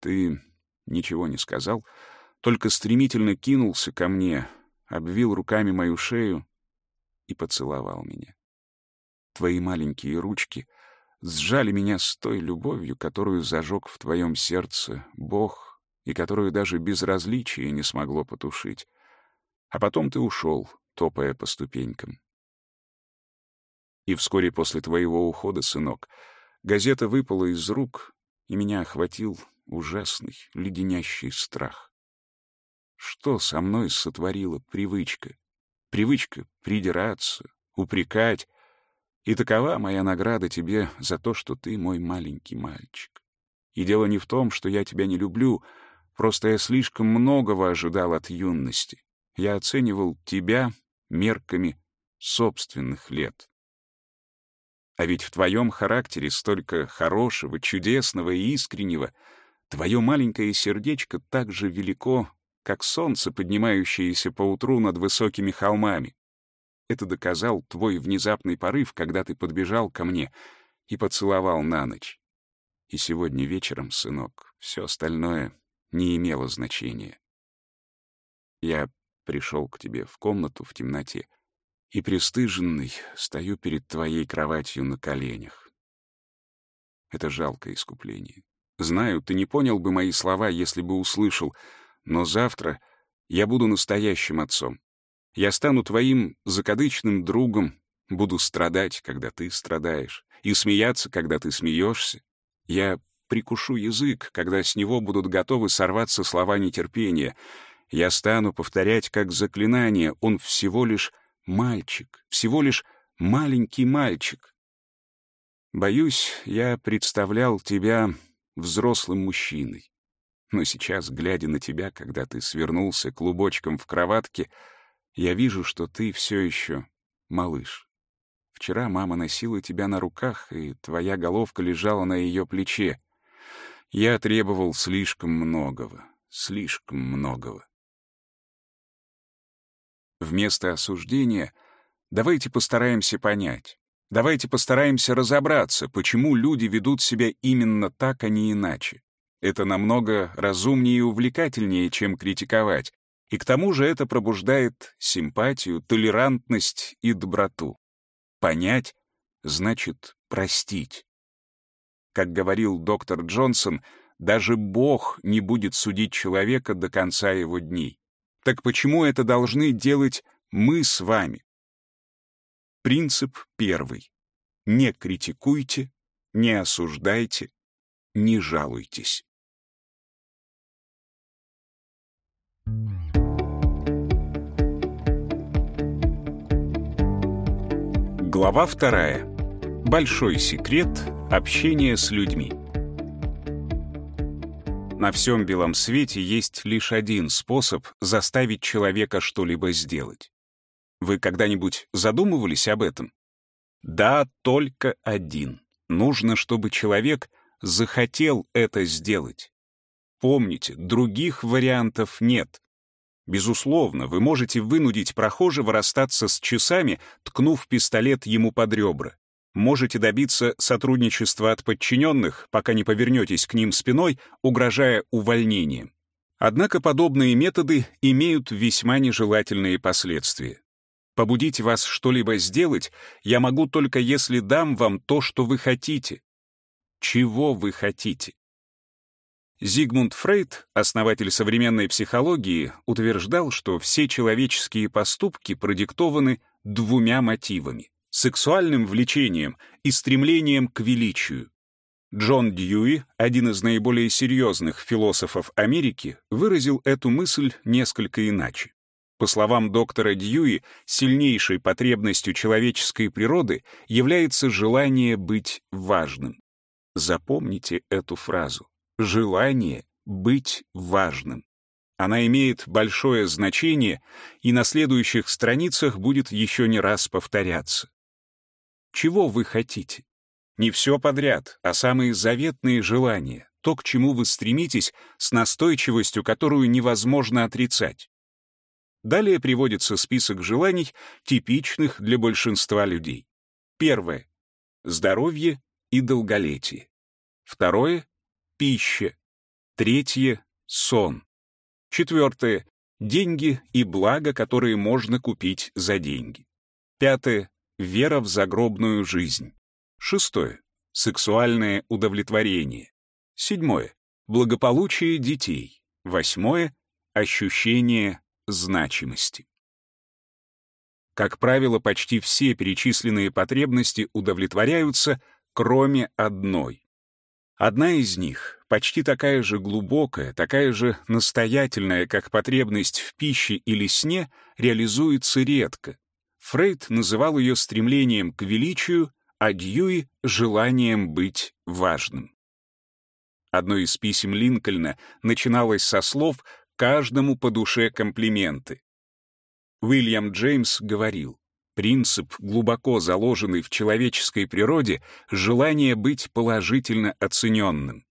Ты ничего не сказал, только стремительно кинулся ко мне, обвил руками мою шею и поцеловал меня. Твои маленькие ручки сжали меня с той любовью, которую зажег в твоем сердце Бог и которую даже безразличие не смогло потушить. А потом ты ушел, топая по ступенькам. И вскоре после твоего ухода, сынок, газета выпала из рук, и меня охватил ужасный, леденящий страх. Что со мной сотворила привычка? Привычка придираться, упрекать. И такова моя награда тебе за то, что ты мой маленький мальчик. И дело не в том, что я тебя не люблю, просто я слишком многого ожидал от юности. Я оценивал тебя мерками собственных лет. А ведь в твоем характере столько хорошего, чудесного и искреннего. Твое маленькое сердечко так же велико, как солнце, поднимающееся поутру над высокими холмами. Это доказал твой внезапный порыв, когда ты подбежал ко мне и поцеловал на ночь. И сегодня вечером, сынок, все остальное не имело значения. Я пришел к тебе в комнату в темноте — и пристыженный стою перед твоей кроватью на коленях. Это жалкое искупление. Знаю, ты не понял бы мои слова, если бы услышал, но завтра я буду настоящим отцом. Я стану твоим закадычным другом, буду страдать, когда ты страдаешь, и смеяться, когда ты смеешься. Я прикушу язык, когда с него будут готовы сорваться слова нетерпения. Я стану повторять как заклинание, он всего лишь Мальчик, всего лишь маленький мальчик. Боюсь, я представлял тебя взрослым мужчиной. Но сейчас, глядя на тебя, когда ты свернулся клубочком в кроватке, я вижу, что ты все еще малыш. Вчера мама носила тебя на руках, и твоя головка лежала на ее плече. Я требовал слишком многого, слишком многого. Вместо осуждения давайте постараемся понять. Давайте постараемся разобраться, почему люди ведут себя именно так, а не иначе. Это намного разумнее и увлекательнее, чем критиковать. И к тому же это пробуждает симпатию, толерантность и доброту. Понять значит простить. Как говорил доктор Джонсон, даже Бог не будет судить человека до конца его дней. Так почему это должны делать мы с вами? Принцип первый. Не критикуйте, не осуждайте, не жалуйтесь. Глава вторая. Большой секрет общения с людьми. На всем белом свете есть лишь один способ заставить человека что-либо сделать. Вы когда-нибудь задумывались об этом? Да, только один. Нужно, чтобы человек захотел это сделать. Помните, других вариантов нет. Безусловно, вы можете вынудить прохожего расстаться с часами, ткнув пистолет ему под ребра. Можете добиться сотрудничества от подчиненных, пока не повернетесь к ним спиной, угрожая увольнением. Однако подобные методы имеют весьма нежелательные последствия. Побудить вас что-либо сделать я могу только если дам вам то, что вы хотите. Чего вы хотите? Зигмунд Фрейд, основатель современной психологии, утверждал, что все человеческие поступки продиктованы двумя мотивами — сексуальным влечением и стремлением к величию. Джон Дьюи, один из наиболее серьезных философов Америки, выразил эту мысль несколько иначе. По словам доктора Дьюи, сильнейшей потребностью человеческой природы является желание быть важным. Запомните эту фразу желание быть важным. Она имеет большое значение и на следующих страницах будет еще не раз повторяться. Чего вы хотите? Не все подряд, а самые заветные желания, то, к чему вы стремитесь с настойчивостью, которую невозможно отрицать. Далее приводится список желаний, типичных для большинства людей. Первое — здоровье и долголетие. Второе пища. Третье — сон. Четвертое — деньги и блага, которые можно купить за деньги. Пятое — вера в загробную жизнь. Шестое — сексуальное удовлетворение. Седьмое — благополучие детей. Восьмое — ощущение значимости. Как правило, почти все перечисленные потребности удовлетворяются, кроме одной Одна из них, почти такая же глубокая, такая же настоятельная, как потребность в пище или сне, реализуется редко. Фрейд называл ее стремлением к величию, а Дьюи — желанием быть важным. Одно из писем Линкольна начиналось со слов «каждому по душе комплименты». Уильям Джеймс говорил, Принцип, глубоко заложенный в человеческой природе, желание быть положительно оцененным.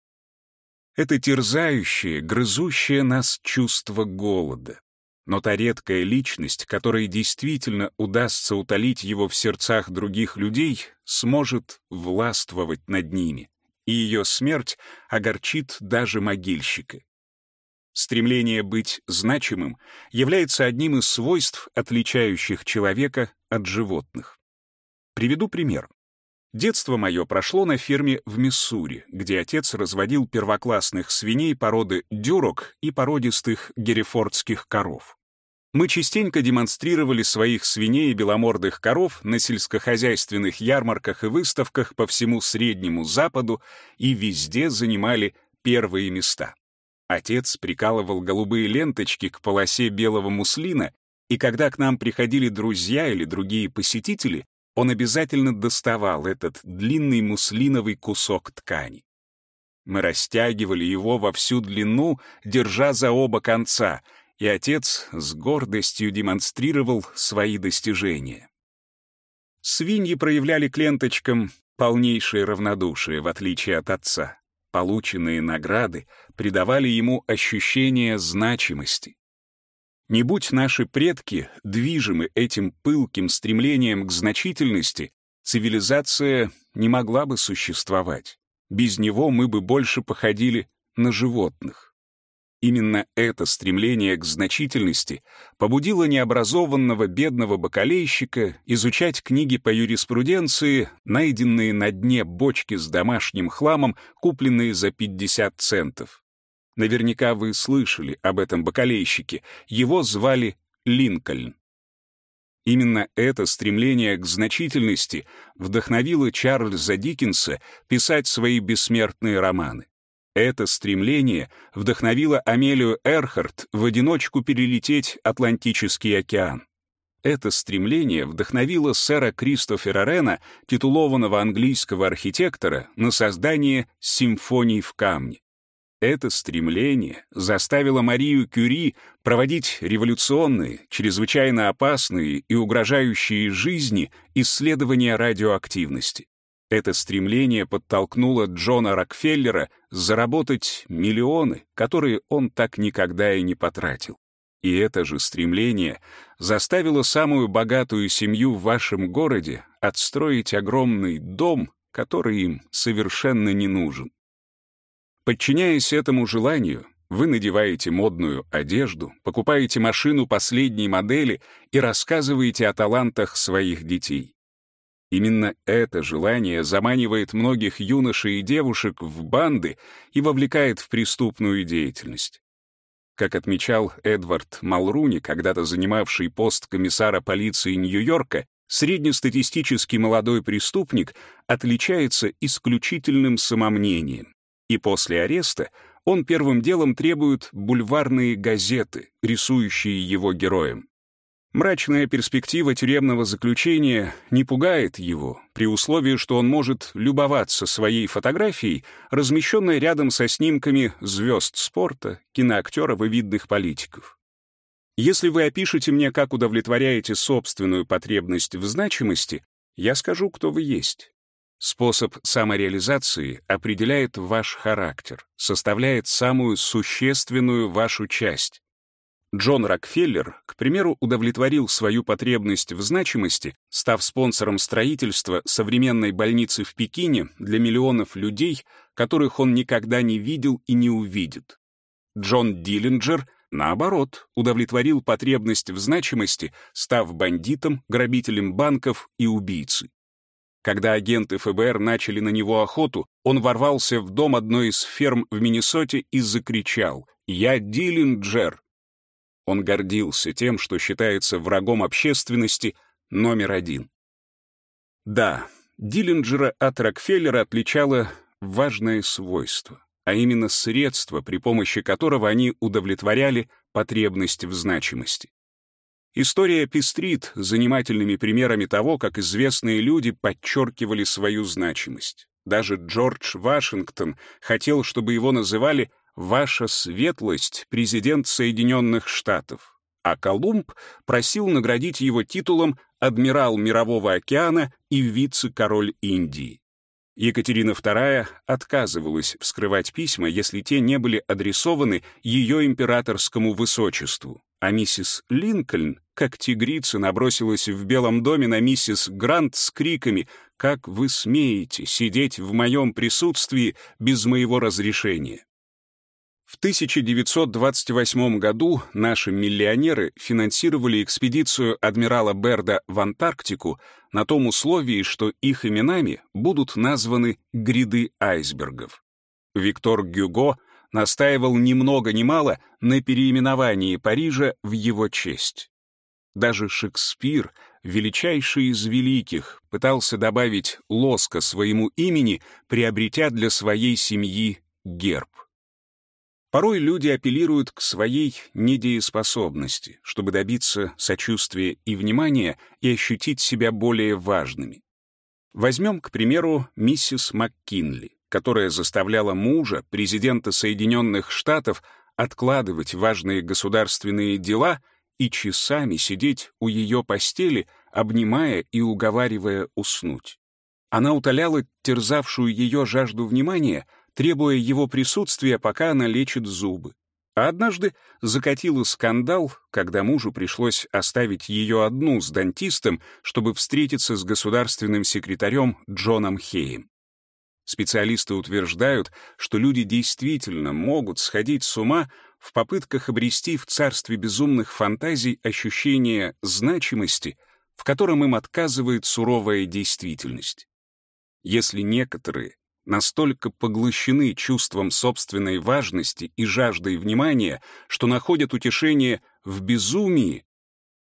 Это терзающее, грызущее нас чувство голода. Но та редкая личность, которой действительно удастся утолить его в сердцах других людей, сможет властвовать над ними, и ее смерть огорчит даже могильщика. Стремление быть значимым является одним из свойств, отличающих человека от животных. Приведу пример. Детство мое прошло на ферме в Миссури, где отец разводил первоклассных свиней породы дюрок и породистых герефордских коров. Мы частенько демонстрировали своих свиней и беломордых коров на сельскохозяйственных ярмарках и выставках по всему Среднему Западу и везде занимали первые места. Отец прикалывал голубые ленточки к полосе белого муслина, и когда к нам приходили друзья или другие посетители, он обязательно доставал этот длинный муслиновый кусок ткани. Мы растягивали его во всю длину, держа за оба конца, и отец с гордостью демонстрировал свои достижения. Свиньи проявляли к ленточкам полнейшее равнодушие, в отличие от отца. Полученные награды придавали ему ощущение значимости. Не будь наши предки движимы этим пылким стремлением к значительности, цивилизация не могла бы существовать. Без него мы бы больше походили на животных. Именно это стремление к значительности побудило необразованного бедного бакалейщика изучать книги по юриспруденции, найденные на дне бочки с домашним хламом, купленные за 50 центов. Наверняка вы слышали об этом бакалейщике. Его звали Линкольн. Именно это стремление к значительности вдохновило Чарльза Диккенса писать свои бессмертные романы. Это стремление вдохновило Амелию Эрхарт в одиночку перелететь Атлантический океан. Это стремление вдохновило сэра Кристофера Рена, титулованного английского архитектора, на создание симфоний в камне. Это стремление заставило Марию Кюри проводить революционные, чрезвычайно опасные и угрожающие жизни исследования радиоактивности. Это стремление подтолкнуло Джона Рокфеллера заработать миллионы, которые он так никогда и не потратил. И это же стремление заставило самую богатую семью в вашем городе отстроить огромный дом, который им совершенно не нужен. Подчиняясь этому желанию, вы надеваете модную одежду, покупаете машину последней модели и рассказываете о талантах своих детей. Именно это желание заманивает многих юношей и девушек в банды и вовлекает в преступную деятельность. Как отмечал Эдвард Малруни, когда-то занимавший пост комиссара полиции Нью-Йорка, среднестатистический молодой преступник отличается исключительным самомнением, и после ареста он первым делом требует бульварные газеты, рисующие его героем. Мрачная перспектива тюремного заключения не пугает его, при условии, что он может любоваться своей фотографией, размещенной рядом со снимками звезд спорта, киноактеров и видных политиков. Если вы опишете мне, как удовлетворяете собственную потребность в значимости, я скажу, кто вы есть. Способ самореализации определяет ваш характер, составляет самую существенную вашу часть. Джон Рокфеллер, к примеру, удовлетворил свою потребность в значимости, став спонсором строительства современной больницы в Пекине для миллионов людей, которых он никогда не видел и не увидит. Джон Диллинджер, наоборот, удовлетворил потребность в значимости, став бандитом, грабителем банков и убийцей. Когда агенты ФБР начали на него охоту, он ворвался в дом одной из ферм в Миннесоте и закричал «Я Диллинджер!» Он гордился тем, что считается врагом общественности номер один. Да, Диллинджера от Рокфеллера отличало важное свойство, а именно средство, при помощи которого они удовлетворяли потребность в значимости. История пестрит занимательными примерами того, как известные люди подчеркивали свою значимость. Даже Джордж Вашингтон хотел, чтобы его называли «Ваша светлость, президент Соединенных Штатов», а Колумб просил наградить его титулом «Адмирал Мирового океана» и «Вице-король Индии». Екатерина II отказывалась вскрывать письма, если те не были адресованы ее императорскому высочеству, а миссис Линкольн, как тигрица, набросилась в Белом доме на миссис Грант с криками «Как вы смеете сидеть в моем присутствии без моего разрешения?» В 1928 году наши миллионеры финансировали экспедицию адмирала Берда в Антарктику на том условии, что их именами будут названы гряды айсбергов. Виктор Гюго настаивал ни много ни мало на переименовании Парижа в его честь. Даже Шекспир, величайший из великих, пытался добавить лоска своему имени, приобретя для своей семьи герб. Порой люди апеллируют к своей недееспособности, чтобы добиться сочувствия и внимания и ощутить себя более важными. Возьмем, к примеру, миссис МакКинли, которая заставляла мужа, президента Соединенных Штатов, откладывать важные государственные дела и часами сидеть у ее постели, обнимая и уговаривая уснуть. Она утоляла терзавшую ее жажду внимания — требуя его присутствия, пока она лечит зубы. А однажды закатила скандал, когда мужу пришлось оставить ее одну с дантистом, чтобы встретиться с государственным секретарем Джоном Хеем. Специалисты утверждают, что люди действительно могут сходить с ума в попытках обрести в царстве безумных фантазий ощущение значимости, в котором им отказывает суровая действительность. Если некоторые настолько поглощены чувством собственной важности и жаждой внимания, что находят утешение в безумии,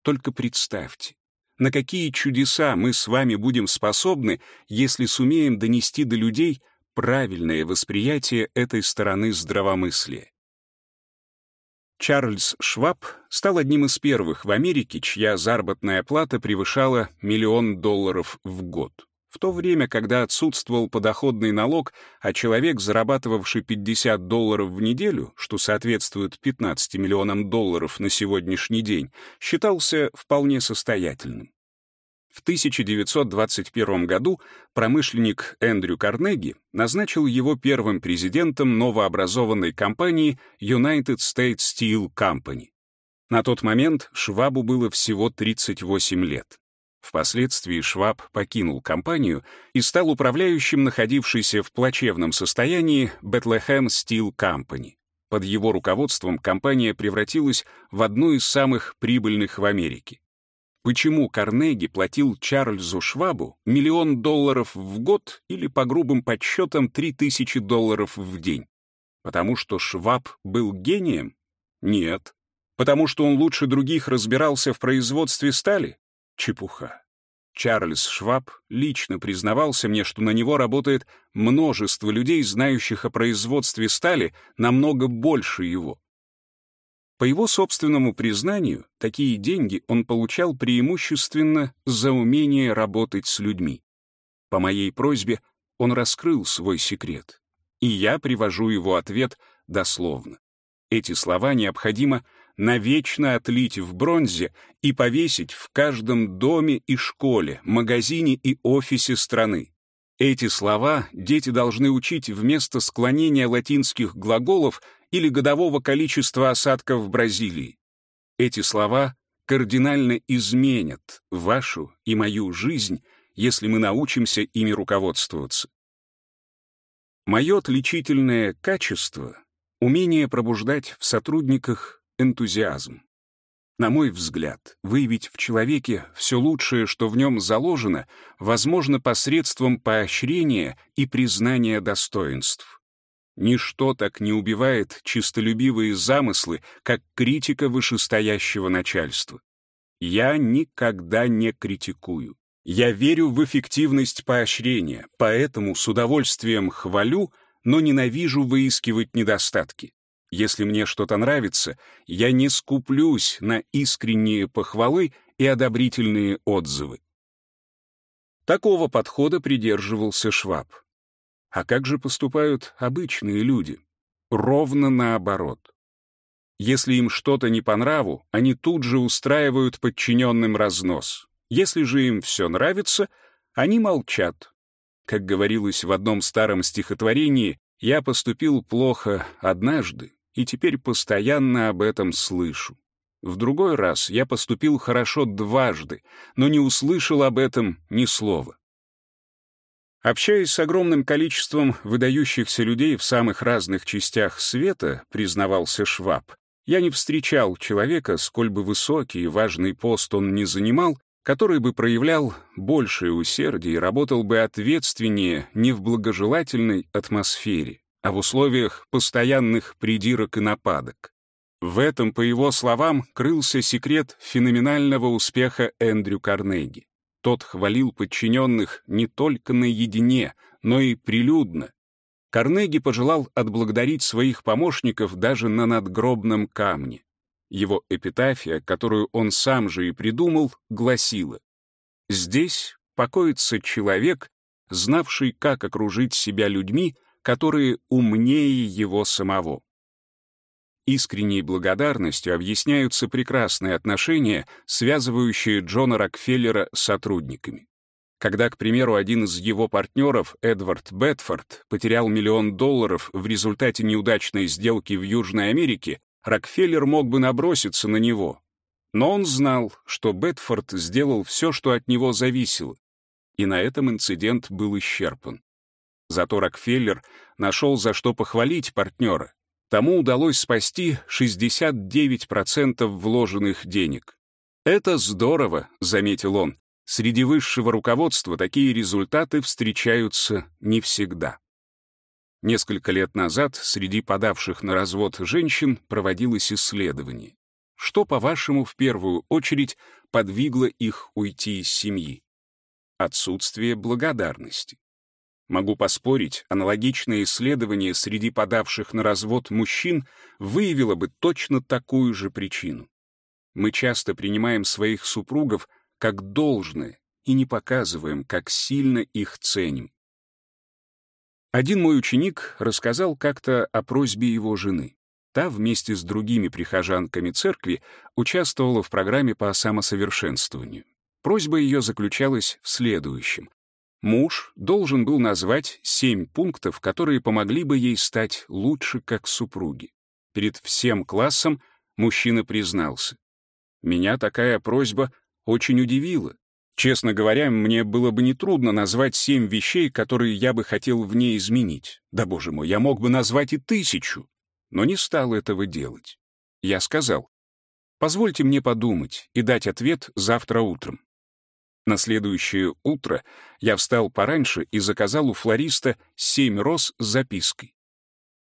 только представьте, на какие чудеса мы с вами будем способны, если сумеем донести до людей правильное восприятие этой стороны здравомыслия. Чарльз Шваб стал одним из первых в Америке, чья заработная плата превышала миллион долларов в год в то время, когда отсутствовал подоходный налог, а человек, зарабатывавший 50 долларов в неделю, что соответствует 15 миллионам долларов на сегодняшний день, считался вполне состоятельным. В 1921 году промышленник Эндрю Карнеги назначил его первым президентом новообразованной компании United States Steel Company. На тот момент Швабу было всего 38 лет. Впоследствии Шваб покинул компанию и стал управляющим находившейся в плачевном состоянии Bethlehem Steel Company. Под его руководством компания превратилась в одну из самых прибыльных в Америке. Почему Карнеги платил Чарльзу Швабу миллион долларов в год или, по грубым подсчетам, три тысячи долларов в день? Потому что Шваб был гением? Нет. Потому что он лучше других разбирался в производстве стали? Чепуха. Чарльз Шваб лично признавался мне, что на него работает множество людей, знающих о производстве стали намного больше его. По его собственному признанию, такие деньги он получал преимущественно за умение работать с людьми. По моей просьбе он раскрыл свой секрет, и я привожу его ответ дословно. Эти слова необходимо навечно отлить в бронзе и повесить в каждом доме и школе, магазине и офисе страны. Эти слова дети должны учить вместо склонения латинских глаголов или годового количества осадков в Бразилии. Эти слова кардинально изменят вашу и мою жизнь, если мы научимся ими руководствоваться. Мое отличительное качество — умение пробуждать в сотрудниках энтузиазм. На мой взгляд, выявить в человеке все лучшее, что в нем заложено, возможно посредством поощрения и признания достоинств. Ничто так не убивает чистолюбивые замыслы, как критика вышестоящего начальства. Я никогда не критикую. Я верю в эффективность поощрения, поэтому с удовольствием хвалю, но ненавижу выискивать недостатки. Если мне что-то нравится, я не скуплюсь на искренние похвалы и одобрительные отзывы. Такого подхода придерживался Шваб. А как же поступают обычные люди? Ровно наоборот. Если им что-то не по нраву, они тут же устраивают подчиненным разнос. Если же им все нравится, они молчат. Как говорилось в одном старом стихотворении, «Я поступил плохо однажды, и теперь постоянно об этом слышу. В другой раз я поступил хорошо дважды, но не услышал об этом ни слова. Общаясь с огромным количеством выдающихся людей в самых разных частях света, признавался Шваб, я не встречал человека, сколь бы высокий и важный пост он не занимал, который бы проявлял большее усердие и работал бы ответственнее не в благожелательной атмосфере, а в условиях постоянных придирок и нападок. В этом, по его словам, крылся секрет феноменального успеха Эндрю Карнеги. Тот хвалил подчиненных не только наедине, но и прилюдно. Карнеги пожелал отблагодарить своих помощников даже на надгробном камне. Его эпитафия, которую он сам же и придумал, гласила «Здесь покоится человек, знавший, как окружить себя людьми, которые умнее его самого. Искренней благодарностью объясняются прекрасные отношения, связывающие Джона Рокфеллера с сотрудниками. Когда, к примеру, один из его партнеров, Эдвард Бетфорд, потерял миллион долларов в результате неудачной сделки в Южной Америке, Рокфеллер мог бы наброситься на него. Но он знал, что Бетфорд сделал все, что от него зависело, и на этом инцидент был исчерпан. Зато Рокфеллер нашел за что похвалить партнера. Тому удалось спасти 69% вложенных денег. «Это здорово», — заметил он. «Среди высшего руководства такие результаты встречаются не всегда». Несколько лет назад среди подавших на развод женщин проводилось исследование. Что, по-вашему, в первую очередь подвигло их уйти из семьи? Отсутствие благодарности. Могу поспорить, аналогичное исследование среди подавших на развод мужчин выявило бы точно такую же причину. Мы часто принимаем своих супругов как должное и не показываем, как сильно их ценим. Один мой ученик рассказал как-то о просьбе его жены. Та вместе с другими прихожанками церкви участвовала в программе по самосовершенствованию. Просьба ее заключалась в следующем. Муж должен был назвать семь пунктов, которые помогли бы ей стать лучше как супруги. Перед всем классом мужчина признался. Меня такая просьба очень удивила. Честно говоря, мне было бы нетрудно назвать семь вещей, которые я бы хотел в ней изменить. Да, боже мой, я мог бы назвать и тысячу, но не стал этого делать. Я сказал, позвольте мне подумать и дать ответ завтра утром. На следующее утро я встал пораньше и заказал у флориста семь роз с запиской.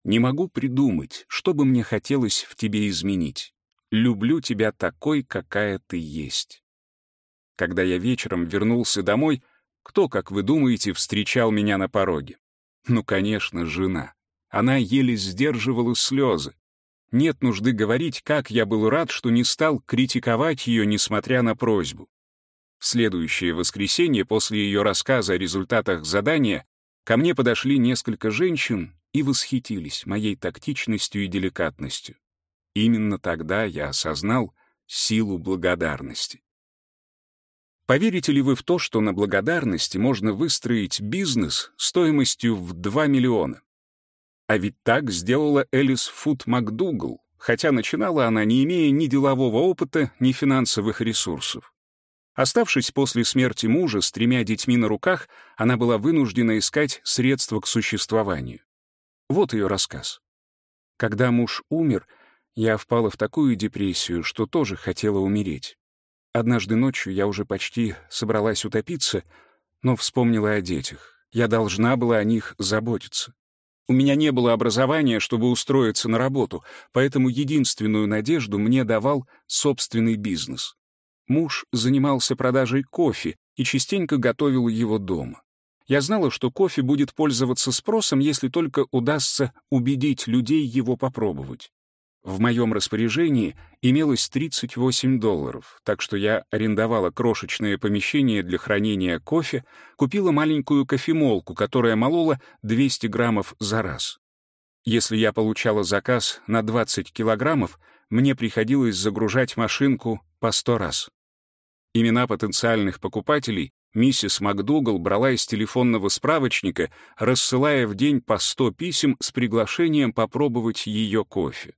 «Не могу придумать, что бы мне хотелось в тебе изменить. Люблю тебя такой, какая ты есть». Когда я вечером вернулся домой, кто, как вы думаете, встречал меня на пороге? Ну, конечно, жена. Она еле сдерживала слезы. Нет нужды говорить, как я был рад, что не стал критиковать ее, несмотря на просьбу. В следующее воскресенье после ее рассказа о результатах задания ко мне подошли несколько женщин и восхитились моей тактичностью и деликатностью. Именно тогда я осознал силу благодарности. Поверите ли вы в то, что на благодарности можно выстроить бизнес стоимостью в 2 миллиона? А ведь так сделала Элис Фуд МакДугал, хотя начинала она, не имея ни делового опыта, ни финансовых ресурсов. Оставшись после смерти мужа с тремя детьми на руках, она была вынуждена искать средства к существованию. Вот ее рассказ. Когда муж умер, я впала в такую депрессию, что тоже хотела умереть. Однажды ночью я уже почти собралась утопиться, но вспомнила о детях. Я должна была о них заботиться. У меня не было образования, чтобы устроиться на работу, поэтому единственную надежду мне давал собственный бизнес. Муж занимался продажей кофе и частенько готовил его дома. Я знала, что кофе будет пользоваться спросом, если только удастся убедить людей его попробовать. В моем распоряжении имелось 38 долларов, так что я арендовала крошечное помещение для хранения кофе, купила маленькую кофемолку, которая молола 200 граммов за раз. Если я получала заказ на 20 килограммов, мне приходилось загружать машинку по сто раз. Имена потенциальных покупателей миссис МакДугал брала из телефонного справочника, рассылая в день по 100 писем с приглашением попробовать ее кофе.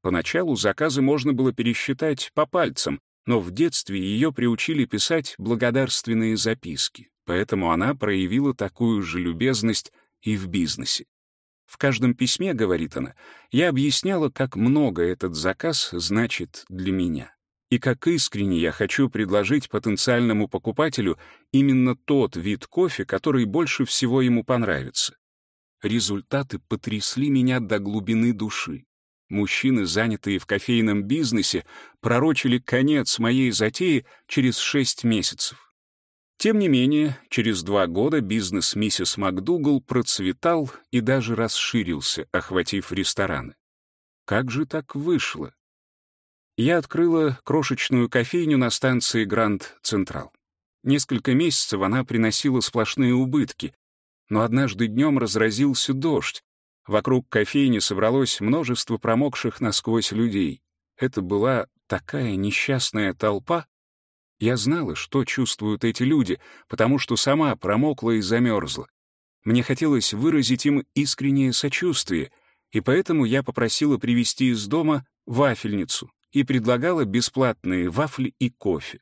Поначалу заказы можно было пересчитать по пальцам, но в детстве ее приучили писать благодарственные записки, поэтому она проявила такую же любезность и в бизнесе. В каждом письме, говорит она, я объясняла, как много этот заказ значит для меня. И как искренне я хочу предложить потенциальному покупателю именно тот вид кофе, который больше всего ему понравится. Результаты потрясли меня до глубины души. Мужчины, занятые в кофейном бизнесе, пророчили конец моей затеи через шесть месяцев. Тем не менее, через два года бизнес миссис МакДугал процветал и даже расширился, охватив рестораны. Как же так вышло? Я открыла крошечную кофейню на станции Гранд Централ. Несколько месяцев она приносила сплошные убытки, но однажды днем разразился дождь. Вокруг кофейни собралось множество промокших насквозь людей. Это была такая несчастная толпа, я знала, что чувствуют эти люди, потому что сама промокла и замерзла. Мне хотелось выразить им искреннее сочувствие, и поэтому я попросила привезти из дома вафельницу и предлагала бесплатные вафли и кофе.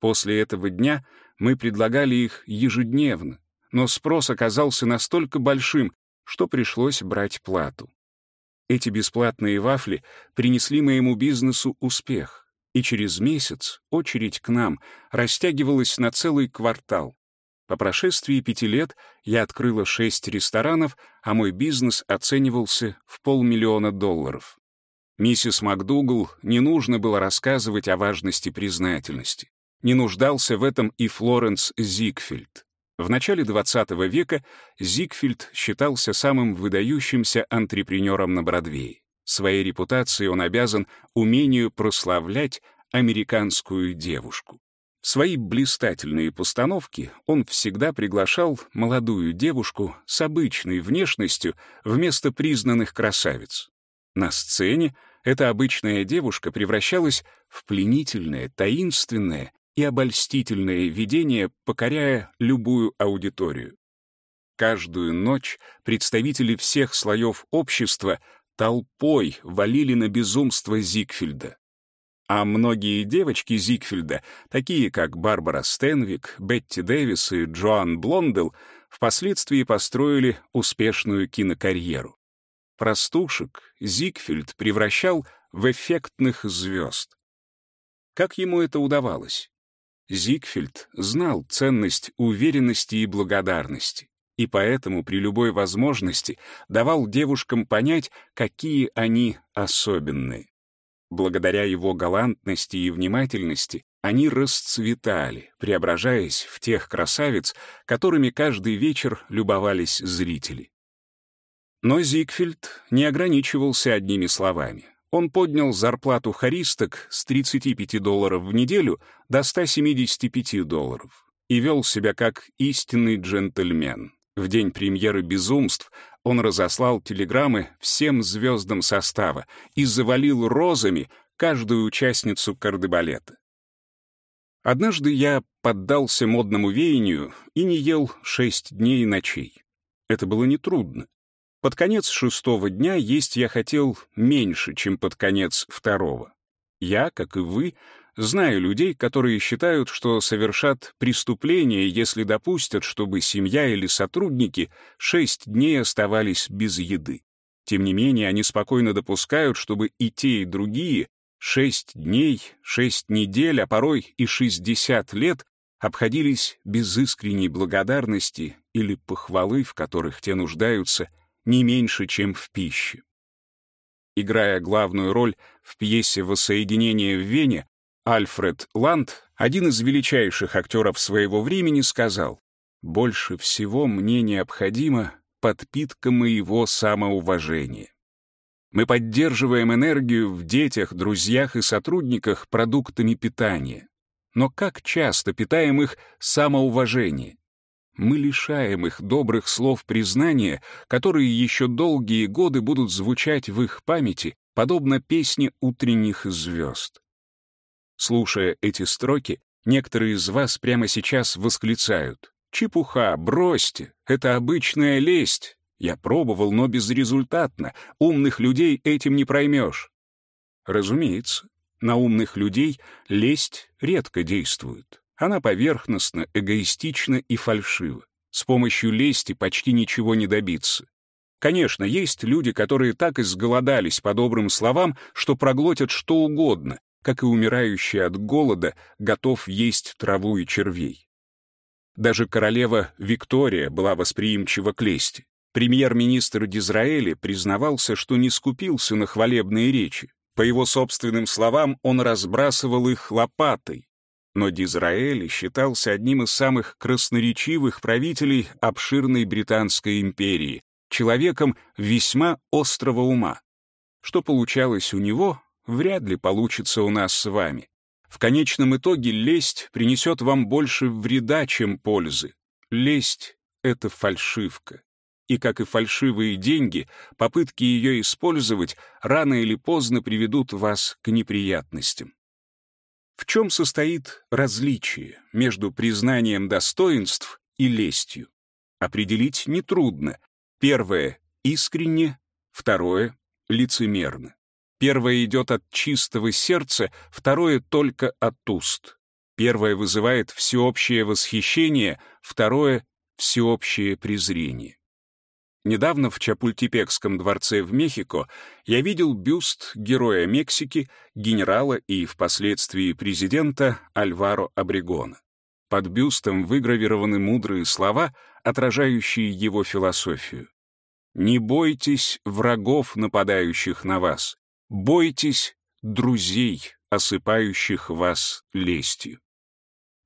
После этого дня мы предлагали их ежедневно, но спрос оказался настолько большим, что пришлось брать плату. Эти бесплатные вафли принесли моему бизнесу успех и через месяц очередь к нам растягивалась на целый квартал. По прошествии пяти лет я открыла шесть ресторанов, а мой бизнес оценивался в полмиллиона долларов. Миссис МакДугал не нужно было рассказывать о важности признательности. Не нуждался в этом и Флоренс Зигфельд. В начале XX века Зигфельд считался самым выдающимся антрепренером на Бродвее. Своей репутацией он обязан умению прославлять американскую девушку. В свои блистательные постановки он всегда приглашал молодую девушку с обычной внешностью вместо признанных красавиц. На сцене эта обычная девушка превращалась в пленительное, таинственное и обольстительное видение, покоряя любую аудиторию. Каждую ночь представители всех слоев общества толпой валили на безумство Зигфельда. А многие девочки Зигфельда, такие как Барбара Стенвик, Бетти Дэвис и Джоан Блондел, впоследствии построили успешную кинокарьеру. Простушек Зигфельд превращал в эффектных звезд. Как ему это удавалось? Зигфельд знал ценность уверенности и благодарности, и поэтому при любой возможности давал девушкам понять, какие они особенные. Благодаря его галантности и внимательности они расцветали, преображаясь в тех красавиц, которыми каждый вечер любовались зрители. Но Зигфельд не ограничивался одними словами. Он поднял зарплату хористок с 35 долларов в неделю до 175 долларов и вел себя как истинный джентльмен. В день премьеры «Безумств» он разослал телеграммы всем звездам состава и завалил розами каждую участницу кардебалета. Однажды я поддался модному веянию и не ел шесть дней и ночей. Это было нетрудно. Под конец шестого дня есть я хотел меньше, чем под конец второго. Я, как и вы, знаю людей, которые считают, что совершат преступление, если допустят, чтобы семья или сотрудники шесть дней оставались без еды. Тем не менее, они спокойно допускают, чтобы и те, и другие шесть дней, шесть недель, а порой и шестьдесят лет обходились без искренней благодарности или похвалы, в которых те нуждаются — не меньше, чем в пище. Играя главную роль в пьесе «Воссоединение в Вене», Альфред Ланд, один из величайших актеров своего времени, сказал, «Больше всего мне необходима подпитка моего самоуважения. Мы поддерживаем энергию в детях, друзьях и сотрудниках продуктами питания. Но как часто питаем их самоуважение? Мы лишаем их добрых слов признания, которые еще долгие годы будут звучать в их памяти, подобно песне утренних звезд. Слушая эти строки, некоторые из вас прямо сейчас восклицают «Чепуха, бросьте, это обычная лесть». Я пробовал, но безрезультатно. Умных людей этим не проймешь. Разумеется, на умных людей лесть редко действует. Она поверхностна, эгоистична и фальшива. С помощью лести почти ничего не добиться. Конечно, есть люди, которые так изголодались по добрым словам, что проглотят что угодно, как и умирающий от голода готов есть траву и червей. Даже королева Виктория была восприимчива к лести. Премьер-министр Дизраэля признавался, что не скупился на хвалебные речи. По его собственным словам, он разбрасывал их лопатой, но Дизраэль считался одним из самых красноречивых правителей обширной Британской империи, человеком весьма острого ума. Что получалось у него, вряд ли получится у нас с вами. В конечном итоге лесть принесет вам больше вреда, чем пользы. Лесть — это фальшивка. И, как и фальшивые деньги, попытки ее использовать рано или поздно приведут вас к неприятностям. В чем состоит различие между признанием достоинств и лестью? Определить нетрудно. Первое — искренне, второе — лицемерно. Первое идет от чистого сердца, второе — только от уст. Первое вызывает всеобщее восхищение, второе — всеобщее презрение. Недавно в Чапультепекском дворце в Мехико я видел бюст героя Мексики, генерала и впоследствии президента Альваро Абригона. Под бюстом выгравированы мудрые слова, отражающие его философию. «Не бойтесь врагов, нападающих на вас. Бойтесь друзей, осыпающих вас лестью».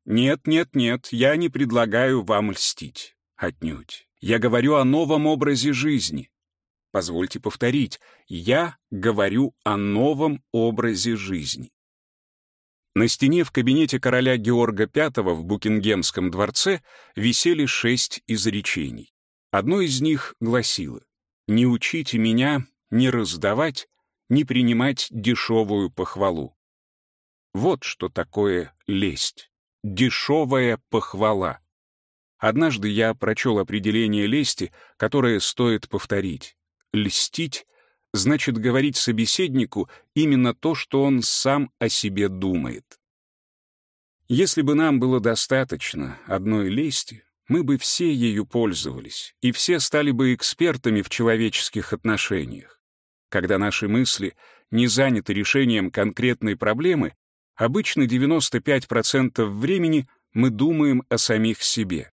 Нет, нет, нет, я не предлагаю вам льстить. Отнюдь. Я говорю о новом образе жизни. Позвольте повторить, я говорю о новом образе жизни. На стене в кабинете короля Георга V в Букингемском дворце висели шесть изречений. Одно из них гласило «Не учите меня не раздавать, не принимать дешевую похвалу». Вот что такое лесть. дешевая похвала. Однажды я прочел определение лести, которое стоит повторить. Льстить значит говорить собеседнику именно то, что он сам о себе думает. Если бы нам было достаточно одной лести, мы бы все ею пользовались, и все стали бы экспертами в человеческих отношениях. Когда наши мысли не заняты решением конкретной проблемы, обычно 95% времени мы думаем о самих себе.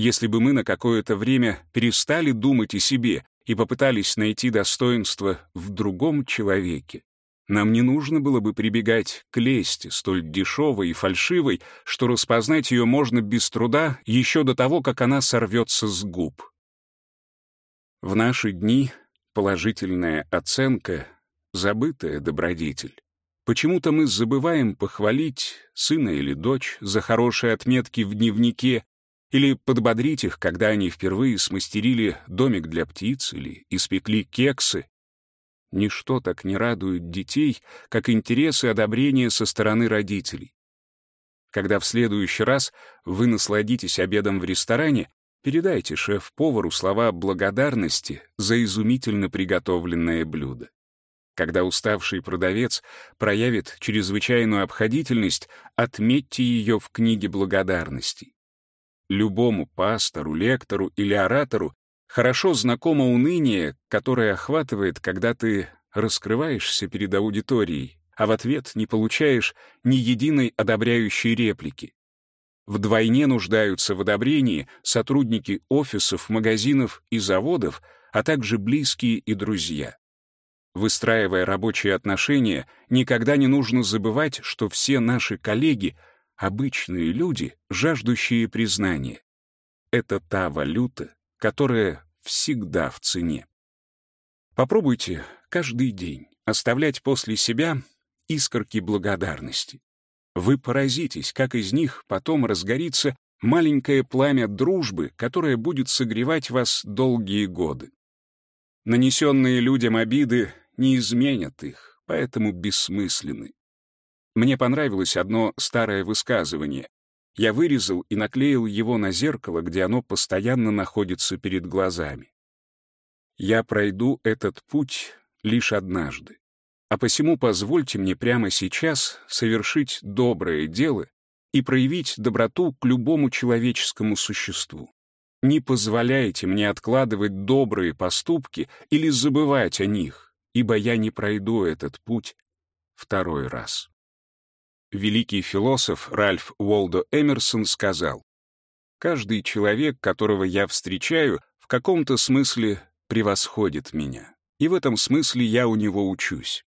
Если бы мы на какое-то время перестали думать о себе и попытались найти достоинство в другом человеке, нам не нужно было бы прибегать к лести, столь дешевой и фальшивой, что распознать ее можно без труда еще до того, как она сорвется с губ. В наши дни положительная оценка — забытая добродетель. Почему-то мы забываем похвалить сына или дочь за хорошие отметки в дневнике или подбодрить их, когда они впервые смастерили домик для птиц или испекли кексы, Ничто так не радует детей, как интерес и одобрение со стороны родителей. Когда в следующий раз вы насладитесь обедом в ресторане, передайте шеф-повару слова благодарности за изумительно приготовленное блюдо. Когда уставший продавец проявит чрезвычайную обходительность, отметьте ее в книге благодарностей. Любому пастору, лектору или оратору Хорошо знакомо уныние, которое охватывает, когда ты раскрываешься перед аудиторией, а в ответ не получаешь ни единой одобряющей реплики. Вдвойне нуждаются в одобрении сотрудники офисов, магазинов и заводов, а также близкие и друзья. Выстраивая рабочие отношения, никогда не нужно забывать, что все наши коллеги — обычные люди, жаждущие признания. Это та валюта, которое всегда в цене. Попробуйте каждый день оставлять после себя искорки благодарности. Вы поразитесь, как из них потом разгорится маленькое пламя дружбы, которое будет согревать вас долгие годы. Нанесенные людям обиды не изменят их, поэтому бессмысленны. Мне понравилось одно старое высказывание. Я вырезал и наклеил его на зеркало, где оно постоянно находится перед глазами. Я пройду этот путь лишь однажды. А посему позвольте мне прямо сейчас совершить доброе дело и проявить доброту к любому человеческому существу. Не позволяйте мне откладывать добрые поступки или забывать о них, ибо я не пройду этот путь второй раз. Великий философ Ральф Уолдо Эмерсон сказал, «Каждый человек, которого я встречаю, в каком-то смысле превосходит меня, и в этом смысле я у него учусь».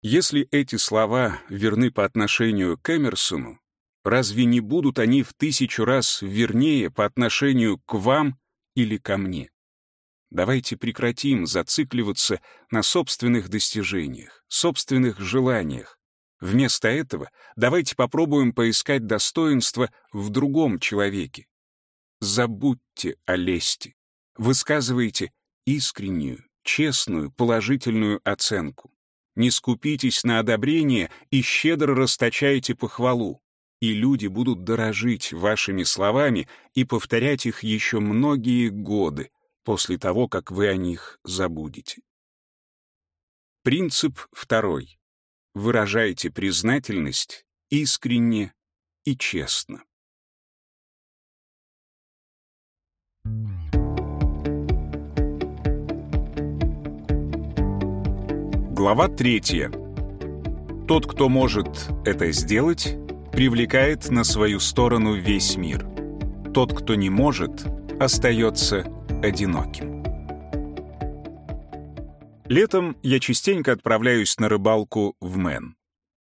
Если эти слова верны по отношению к Эмерсону, разве не будут они в тысячу раз вернее по отношению к вам или ко мне? Давайте прекратим зацикливаться на собственных достижениях, собственных желаниях, Вместо этого давайте попробуем поискать достоинство в другом человеке. Забудьте о лести. Высказывайте искреннюю, честную, положительную оценку. Не скупитесь на одобрение и щедро расточайте похвалу. И люди будут дорожить вашими словами и повторять их еще многие годы после того, как вы о них забудете. Принцип второй выражайте признательность искренне и честно. Глава третья. Тот, кто может это сделать, привлекает на свою сторону весь мир. Тот, кто не может, остается одиноким. Летом я частенько отправляюсь на рыбалку в Мэн.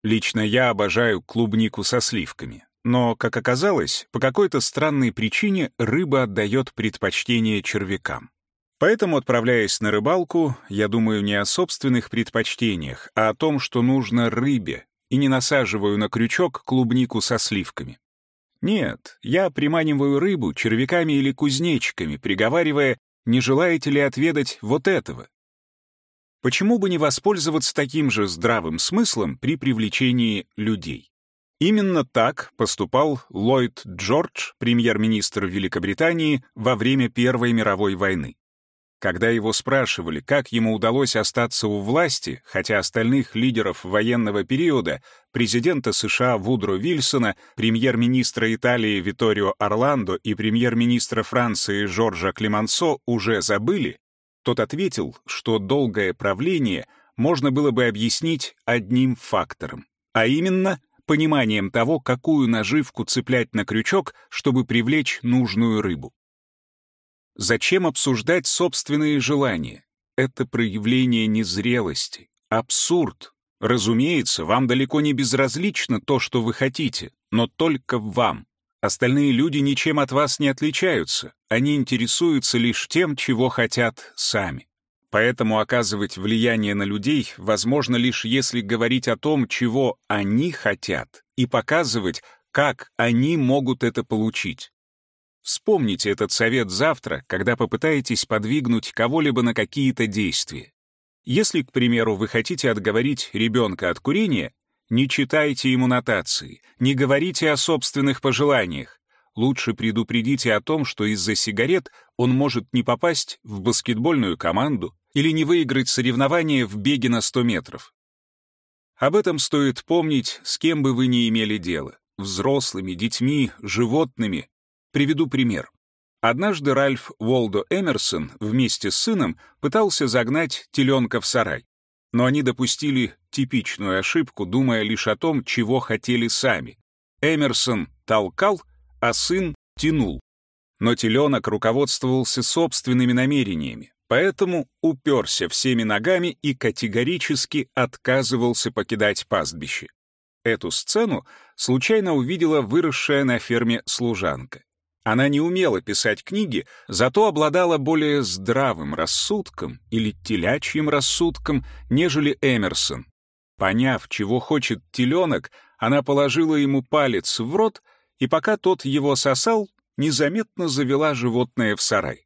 Лично я обожаю клубнику со сливками. Но, как оказалось, по какой-то странной причине рыба отдает предпочтение червякам. Поэтому, отправляясь на рыбалку, я думаю не о собственных предпочтениях, а о том, что нужно рыбе, и не насаживаю на крючок клубнику со сливками. Нет, я приманиваю рыбу червяками или кузнечиками, приговаривая, не желаете ли отведать вот этого? Почему бы не воспользоваться таким же здравым смыслом при привлечении людей? Именно так поступал Ллойд Джордж, премьер-министр Великобритании, во время Первой мировой войны. Когда его спрашивали, как ему удалось остаться у власти, хотя остальных лидеров военного периода, президента США Вудро Вильсона, премьер-министра Италии Виторио Орландо и премьер-министра Франции Жоржа Клемансо уже забыли, тот ответил, что долгое правление можно было бы объяснить одним фактором, а именно пониманием того, какую наживку цеплять на крючок, чтобы привлечь нужную рыбу. Зачем обсуждать собственные желания? Это проявление незрелости, абсурд. Разумеется, вам далеко не безразлично то, что вы хотите, но только вам. Остальные люди ничем от вас не отличаются, они интересуются лишь тем, чего хотят сами. Поэтому оказывать влияние на людей возможно лишь если говорить о том, чего они хотят, и показывать, как они могут это получить. Вспомните этот совет завтра, когда попытаетесь подвигнуть кого-либо на какие-то действия. Если, к примеру, вы хотите отговорить ребенка от курения, не читайте ему нотации, не говорите о собственных пожеланиях. Лучше предупредите о том, что из-за сигарет он может не попасть в баскетбольную команду или не выиграть соревнование в беге на 100 метров. Об этом стоит помнить, с кем бы вы ни имели дело — взрослыми, детьми, животными, Приведу пример. Однажды Ральф Уолдо Эмерсон вместе с сыном пытался загнать теленка в сарай. Но они допустили типичную ошибку, думая лишь о том, чего хотели сами. Эмерсон толкал, а сын тянул. Но теленок руководствовался собственными намерениями, поэтому уперся всеми ногами и категорически отказывался покидать пастбище. Эту сцену случайно увидела выросшая на ферме служанка. Она не умела писать книги, зато обладала более здравым рассудком или телячьим рассудком, нежели Эмерсон. Поняв, чего хочет теленок, она положила ему палец в рот, и пока тот его сосал, незаметно завела животное в сарай.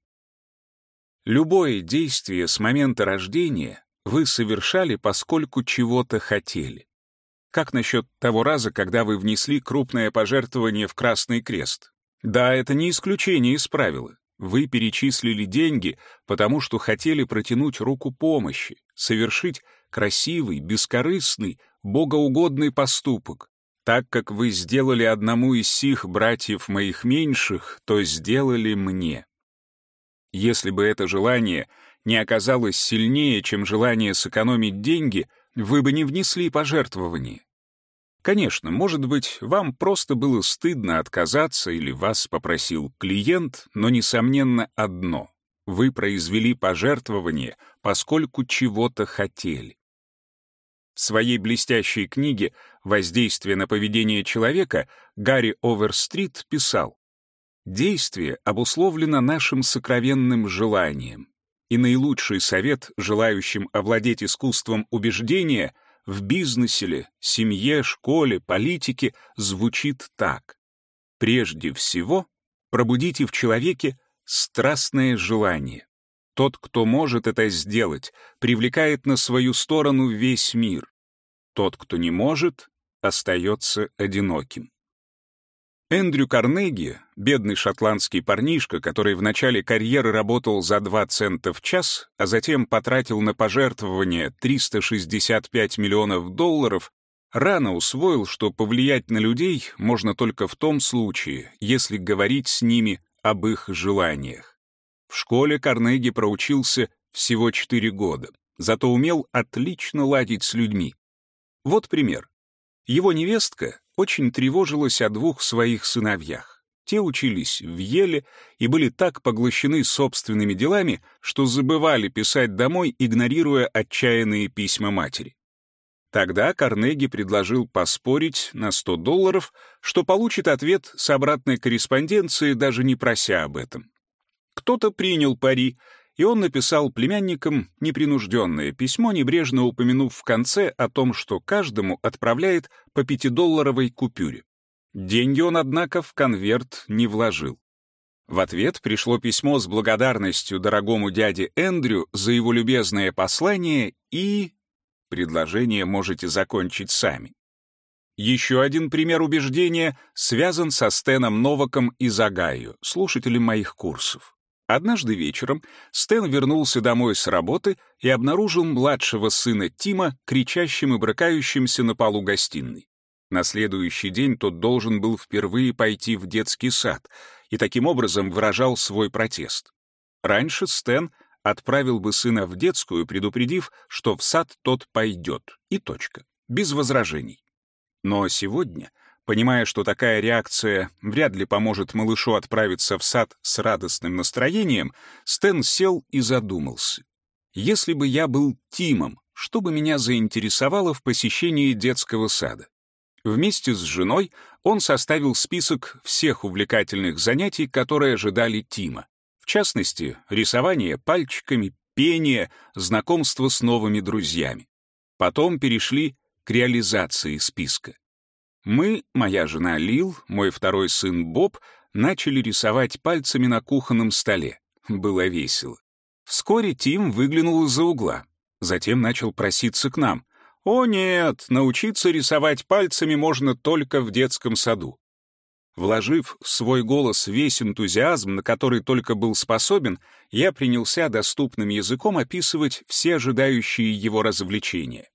Любое действие с момента рождения вы совершали, поскольку чего-то хотели. Как насчет того раза, когда вы внесли крупное пожертвование в Красный Крест? Да, это не исключение из правила. Вы перечислили деньги, потому что хотели протянуть руку помощи, совершить красивый, бескорыстный, богоугодный поступок. Так как вы сделали одному из сих братьев моих меньших, то сделали мне. Если бы это желание не оказалось сильнее, чем желание сэкономить деньги, вы бы не внесли пожертвование. Конечно, может быть, вам просто было стыдно отказаться или вас попросил клиент, но, несомненно, одно — вы произвели пожертвование, поскольку чего-то хотели. В своей блестящей книге «Воздействие на поведение человека» Гарри Оверстрит писал «Действие обусловлено нашим сокровенным желанием, и наилучший совет желающим овладеть искусством убеждения в бизнесе ли, семье, школе, политике звучит так. Прежде всего, пробудите в человеке страстное желание. Тот, кто может это сделать, привлекает на свою сторону весь мир. Тот, кто не может, остается одиноким. Эндрю Карнеги, бедный шотландский парнишка, который в начале карьеры работал за 2 цента в час, а затем потратил на пожертвования 365 миллионов долларов, рано усвоил, что повлиять на людей можно только в том случае, если говорить с ними об их желаниях. В школе Карнеги проучился всего 4 года, зато умел отлично ладить с людьми. Вот пример. Его невестка очень тревожилась о двух своих сыновьях. Те учились в Еле и были так поглощены собственными делами, что забывали писать домой, игнорируя отчаянные письма матери. Тогда Карнеги предложил поспорить на 100 долларов, что получит ответ с обратной корреспонденции, даже не прося об этом. Кто-то принял пари, и он написал племянникам непринужденное письмо, небрежно упомянув в конце о том, что каждому отправляет по пятидолларовой купюре. Деньги он, однако, в конверт не вложил. В ответ пришло письмо с благодарностью дорогому дяде Эндрю за его любезное послание и... Предложение можете закончить сами. Еще один пример убеждения связан со Стеном Новаком из Огайо, слушателем моих курсов. Однажды вечером Стэн вернулся домой с работы и обнаружил младшего сына Тима, кричащим и брыкающимся на полу гостиной. На следующий день тот должен был впервые пойти в детский сад и таким образом выражал свой протест. Раньше Стэн отправил бы сына в детскую, предупредив, что в сад тот пойдет, и точка, без возражений. Но сегодня — Понимая, что такая реакция вряд ли поможет малышу отправиться в сад с радостным настроением, Стэн сел и задумался. Если бы я был Тимом, что бы меня заинтересовало в посещении детского сада? Вместе с женой он составил список всех увлекательных занятий, которые ожидали Тима. В частности, рисование пальчиками, пение, знакомство с новыми друзьями. Потом перешли к реализации списка. Мы, моя жена Лил, мой второй сын Боб, начали рисовать пальцами на кухонном столе. Было весело. Вскоре Тим выглянул из-за угла. Затем начал проситься к нам. «О нет, научиться рисовать пальцами можно только в детском саду». Вложив в свой голос весь энтузиазм, на который только был способен, я принялся доступным языком описывать все ожидающие его развлечения.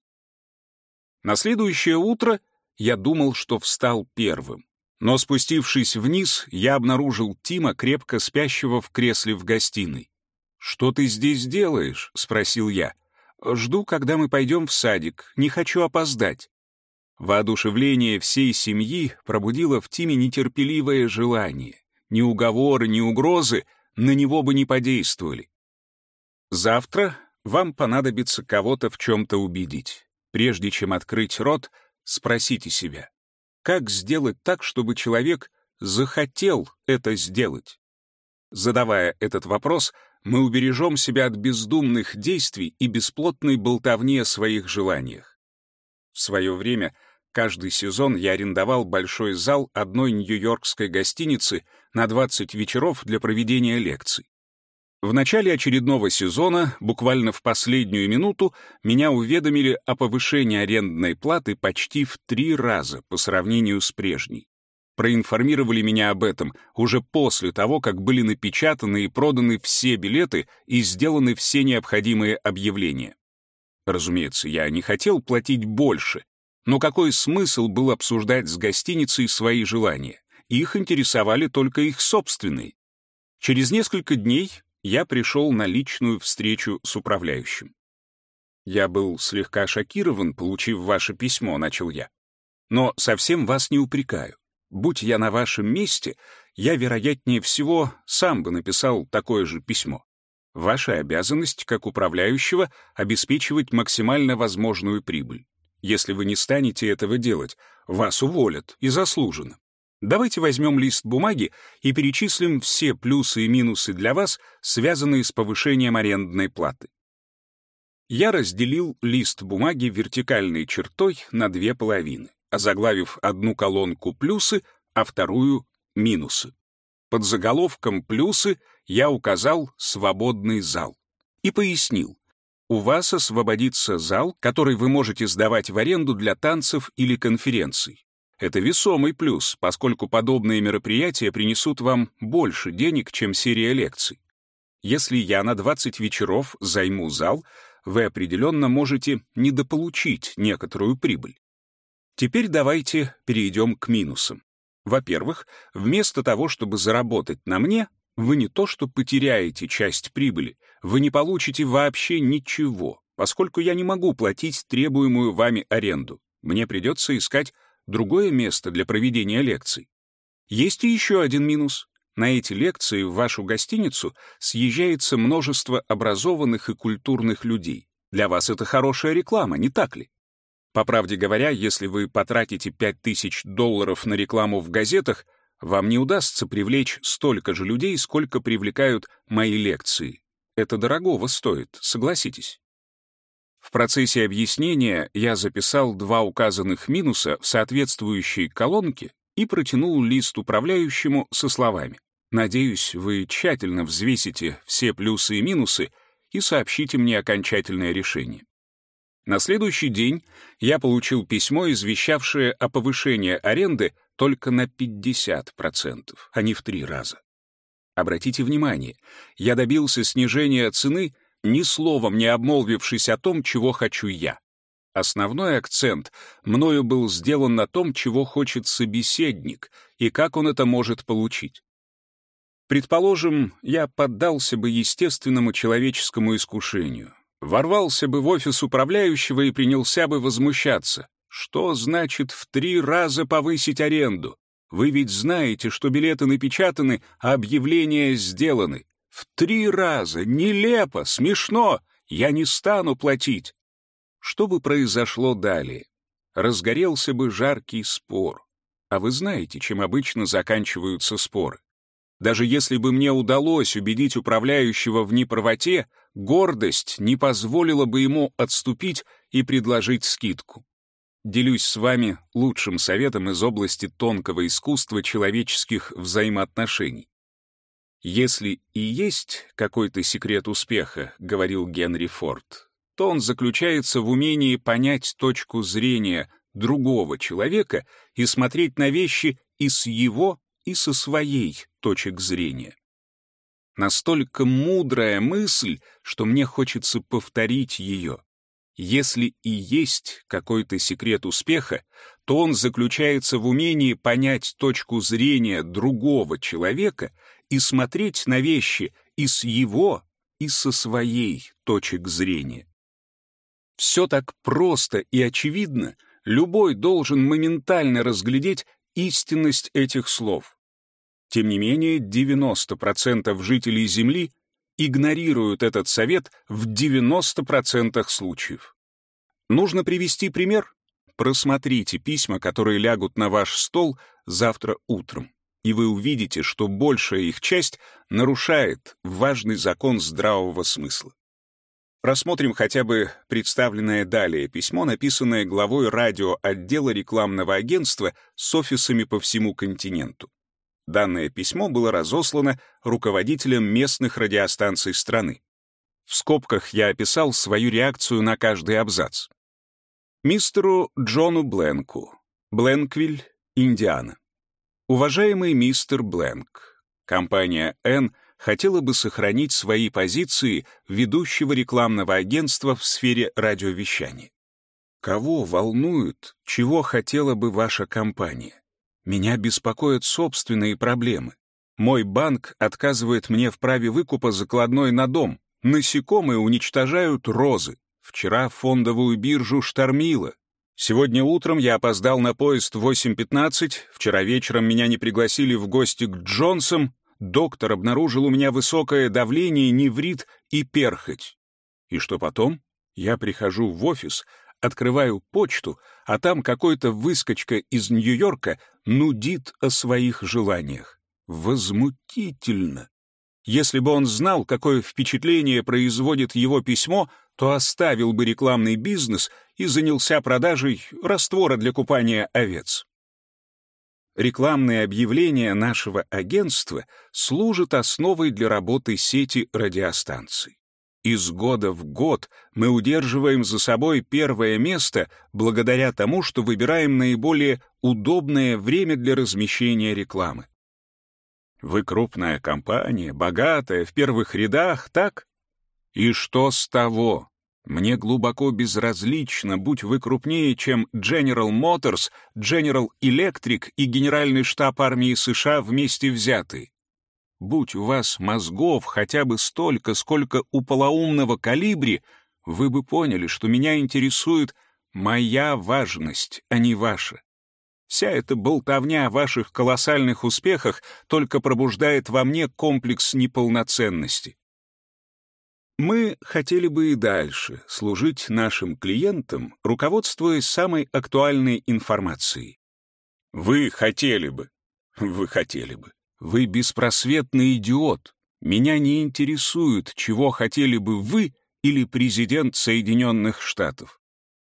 На следующее утро я думал, что встал первым. Но спустившись вниз, я обнаружил Тима, крепко спящего в кресле в гостиной. «Что ты здесь делаешь?» — спросил я. «Жду, когда мы пойдем в садик. Не хочу опоздать». Воодушевление всей семьи пробудило в Тиме нетерпеливое желание. Ни уговоры, ни угрозы на него бы не подействовали. Завтра вам понадобится кого-то в чем-то убедить. Прежде чем открыть рот — Спросите себя, как сделать так, чтобы человек захотел это сделать? Задавая этот вопрос, мы убережем себя от бездумных действий и бесплотной болтовни о своих желаниях. В свое время каждый сезон я арендовал большой зал одной нью-йоркской гостиницы на 20 вечеров для проведения лекций. В начале очередного сезона, буквально в последнюю минуту, меня уведомили о повышении арендной платы почти в три раза по сравнению с прежней. Проинформировали меня об этом уже после того, как были напечатаны и проданы все билеты и сделаны все необходимые объявления. Разумеется, я не хотел платить больше, но какой смысл был обсуждать с гостиницей свои желания? Их интересовали только их собственные. Через несколько дней я пришел на личную встречу с управляющим. «Я был слегка шокирован, получив ваше письмо», — начал я. «Но совсем вас не упрекаю. Будь я на вашем месте, я, вероятнее всего, сам бы написал такое же письмо. Ваша обязанность, как управляющего, обеспечивать максимально возможную прибыль. Если вы не станете этого делать, вас уволят, и заслуженно. Давайте возьмем лист бумаги и перечислим все плюсы и минусы для вас, связанные с повышением арендной платы. Я разделил лист бумаги вертикальной чертой на две половины, озаглавив одну колонку «плюсы», а вторую «минусы». Под заголовком «плюсы» я указал «свободный зал» и пояснил. У вас освободится зал, который вы можете сдавать в аренду для танцев или конференций. Это весомый плюс, поскольку подобные мероприятия принесут вам больше денег, чем серия лекций. Если я на 20 вечеров займу зал, вы определенно можете недополучить некоторую прибыль. Теперь давайте перейдем к минусам. Во-первых, вместо того, чтобы заработать на мне, вы не то что потеряете часть прибыли, вы не получите вообще ничего, поскольку я не могу платить требуемую вами аренду. Мне придется искать другое место для проведения лекций. Есть и еще один минус. На эти лекции в вашу гостиницу съезжается множество образованных и культурных людей. Для вас это хорошая реклама, не так ли? По правде говоря, если вы потратите 5000 долларов на рекламу в газетах, вам не удастся привлечь столько же людей, сколько привлекают мои лекции. Это дорогого стоит, согласитесь. В процессе объяснения я записал два указанных минуса в соответствующей колонке и протянул лист управляющему со словами «Надеюсь, вы тщательно взвесите все плюсы и минусы и сообщите мне окончательное решение». На следующий день я получил письмо, извещавшее о повышении аренды только на 50%, а не в три раза. Обратите внимание, я добился снижения цены, ни словом не обмолвившись о том, чего хочу я. Основной акцент мною был сделан на том, чего хочет собеседник и как он это может получить. Предположим, я поддался бы естественному человеческому искушению, ворвался бы в офис управляющего и принялся бы возмущаться. Что значит в три раза повысить аренду? Вы ведь знаете, что билеты напечатаны, а объявления сделаны. В три раза! Нелепо! Смешно! Я не стану платить! Что бы произошло далее? Разгорелся бы жаркий спор. А вы знаете, чем обычно заканчиваются споры. Даже если бы мне удалось убедить управляющего в неправоте, гордость не позволила бы ему отступить и предложить скидку. Делюсь с вами лучшим советом из области тонкого искусства человеческих взаимоотношений. «Если и есть какой-то секрет успеха», — говорил Генри Форд, то он заключается в умении понять точку зрения другого человека и смотреть на вещи и с его, и со своей точек зрения. Настолько мудрая мысль, что мне хочется повторить ее. Если и есть какой-то секрет успеха, то он заключается в умении понять точку зрения другого человека и смотреть на вещи и с его, и со своей точек зрения. Все так просто и очевидно, любой должен моментально разглядеть истинность этих слов. Тем не менее, 90% жителей Земли игнорируют этот совет в 90% случаев. Нужно привести пример? Просмотрите письма, которые лягут на ваш стол завтра утром, и вы увидите, что большая их часть нарушает важный закон здравого смысла. Рассмотрим хотя бы представленное далее письмо, написанное главой радиоотдела рекламного агентства с офисами по всему континенту. Данное письмо было разослано руководителям местных радиостанций страны. В скобках я описал свою реакцию на каждый абзац. Мистеру Джону Бленку, Бленквиль, Индиана. Уважаемый мистер Бленк, компания N хотела бы сохранить свои позиции ведущего рекламного агентства в сфере радиовещания. Кого волнует, чего хотела бы ваша компания? Меня беспокоят собственные проблемы. Мой банк отказывает мне в праве выкупа закладной на дом. Насекомые уничтожают розы. Вчера фондовую биржу штормило. Сегодня утром я опоздал на поезд в 8.15, вчера вечером меня не пригласили в гости к Джонсам, доктор обнаружил у меня высокое давление, неврит и перхоть. И что потом? Я прихожу в офис, открываю почту, а там какой-то выскочка из Нью-Йорка нудит о своих желаниях. Возмутительно. Если бы он знал, какое впечатление производит его письмо, то оставил бы рекламный бизнес и занялся продажей раствора для купания овец. Рекламные объявления нашего агентства служат основой для работы сети радиостанций. Из года в год мы удерживаем за собой первое место благодаря тому, что выбираем наиболее удобное время для размещения рекламы. Вы крупная компания, богатая, в первых рядах, так? И что с того? Мне глубоко безразлично, будь вы крупнее, чем General Motors, General Electric и Генеральный штаб армии США вместе взятые. Будь у вас мозгов хотя бы столько, сколько у полоумного калибри, вы бы поняли, что меня интересует моя важность, а не ваша. Вся эта болтовня о ваших колоссальных успехах только пробуждает во мне комплекс неполноценности. Мы хотели бы и дальше служить нашим клиентам, руководствуясь самой актуальной информацией. Вы хотели бы. Вы хотели бы. Вы беспросветный идиот. Меня не интересует, чего хотели бы вы или президент Соединенных Штатов.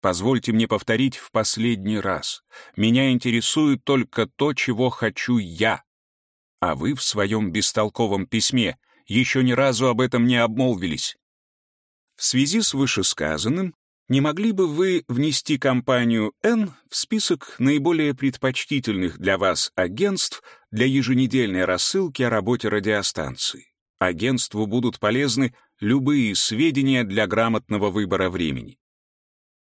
Позвольте мне повторить в последний раз. Меня интересует только то, чего хочу я. А вы в своем бестолковом письме еще ни разу об этом не обмолвились. В связи с вышесказанным Не могли бы вы внести компанию N в список наиболее предпочтительных для вас агентств для еженедельной рассылки о работе радиостанции? Агентству будут полезны любые сведения для грамотного выбора времени.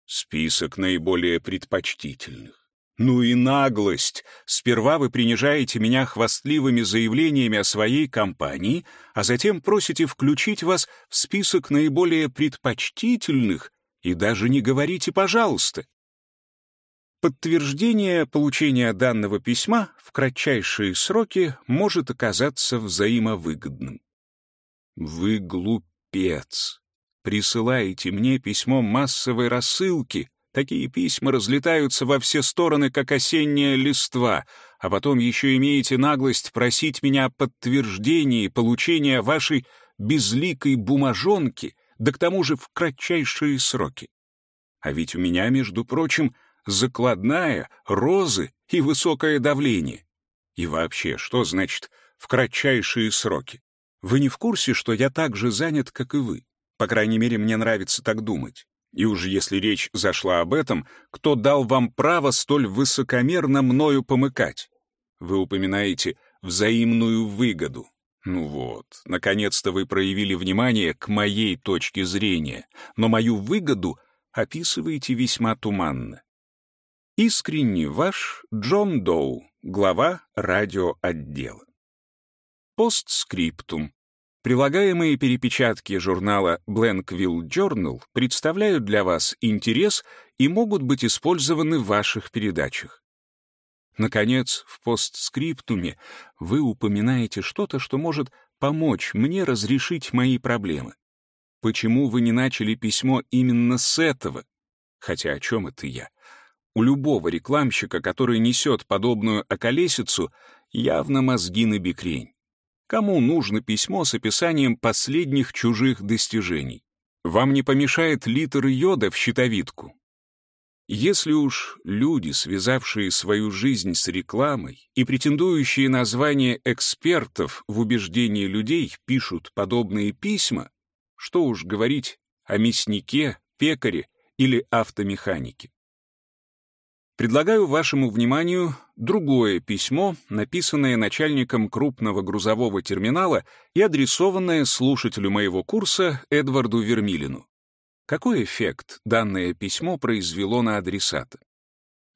Список наиболее предпочтительных. Ну и наглость! Сперва вы принижаете меня хвастливыми заявлениями о своей компании, а затем просите включить вас в список наиболее предпочтительных и даже не говорите «пожалуйста». Подтверждение получения данного письма в кратчайшие сроки может оказаться взаимовыгодным. Вы глупец. Присылаете мне письмо массовой рассылки, Такие письма разлетаются во все стороны, как осенняя листва, а потом еще имеете наглость просить меня о подтверждении получения вашей безликой бумажонки, да к тому же в кратчайшие сроки. А ведь у меня, между прочим, закладная, розы и высокое давление. И вообще, что значит «в кратчайшие сроки»? Вы не в курсе, что я так же занят, как и вы? По крайней мере, мне нравится так думать. И уж если речь зашла об этом, кто дал вам право столь высокомерно мною помыкать? Вы упоминаете взаимную выгоду. Ну вот, наконец-то вы проявили внимание к моей точке зрения, но мою выгоду описываете весьма туманно. Искренне ваш Джон Доу, глава радиоотдела. Постскриптум. Прилагаемые перепечатки журнала Blankville Journal представляют для вас интерес и могут быть использованы в ваших передачах. Наконец, в постскриптуме вы упоминаете что-то, что может помочь мне разрешить мои проблемы. Почему вы не начали письмо именно с этого? Хотя о чем это я? У любого рекламщика, который несет подобную околесицу, явно мозги на бекрень. Кому нужно письмо с описанием последних чужих достижений? Вам не помешает литр йода в щитовидку. Если уж люди, связавшие свою жизнь с рекламой и претендующие на звание экспертов в убеждении людей, пишут подобные письма, что уж говорить о мяснике, пекаре или автомеханике. Предлагаю вашему вниманию другое письмо, написанное начальником крупного грузового терминала и адресованное слушателю моего курса Эдварду Вермилину. Какой эффект данное письмо произвело на адресата?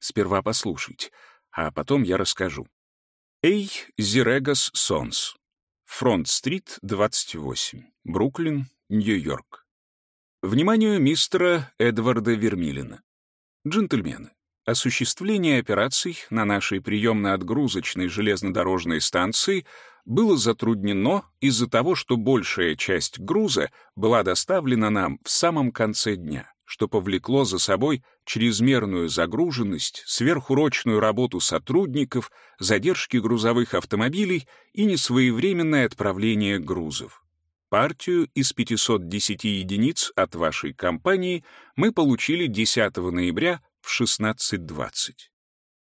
Сперва послушайте, а потом я расскажу. Эй, Зирегас Сонс. Фронт-стрит, 28. Бруклин, Нью-Йорк. Вниманию мистера Эдварда Вермилина. Джентльмены, осуществление операций на нашей приемно-отгрузочной железнодорожной станции было затруднено из-за того, что большая часть груза была доставлена нам в самом конце дня, что повлекло за собой чрезмерную загруженность, сверхурочную работу сотрудников, задержки грузовых автомобилей и несвоевременное отправление грузов. Партию из 510 единиц от вашей компании мы получили 10 ноября в 16.20.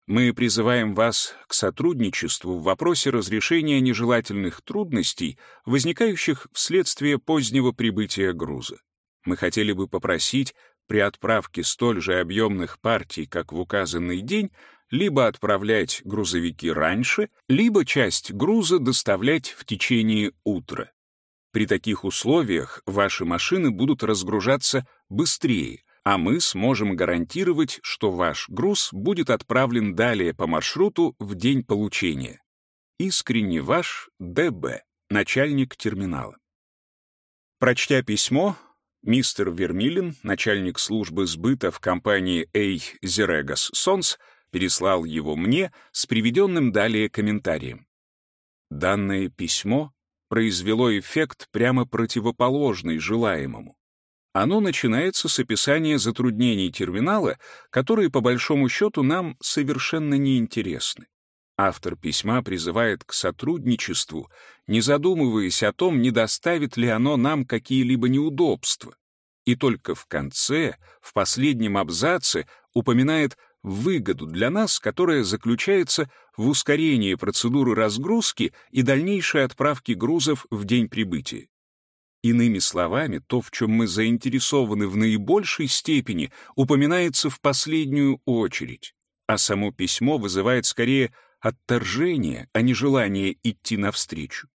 Мы призываем вас к сотрудничеству в вопросе разрешения нежелательных трудностей, возникающих вследствие позднего прибытия груза. Мы хотели бы попросить при отправке столь же объемных партий, как в указанный день, либо отправлять грузовики раньше, либо часть груза доставлять в течение утра. При таких условиях ваши машины будут разгружаться быстрее, а мы сможем гарантировать, что ваш груз будет отправлен далее по маршруту в день получения. Искренне ваш ДБ, начальник терминала. Прочтя письмо, мистер Вермилин, начальник службы сбыта в компании A. Zeregas Sons, переслал его мне с приведенным далее комментарием. Данное письмо произвело эффект прямо противоположный желаемому. Оно начинается с описания затруднений терминала, которые, по большому счету, нам совершенно не интересны. Автор письма призывает к сотрудничеству, не задумываясь о том, не доставит ли оно нам какие-либо неудобства. И только в конце, в последнем абзаце, упоминает выгоду для нас, которая заключается в ускорении процедуры разгрузки и дальнейшей отправки грузов в день прибытия. Иными словами, то, в чем мы заинтересованы в наибольшей степени, упоминается в последнюю очередь, а само письмо вызывает скорее отторжение, а не желание идти навстречу.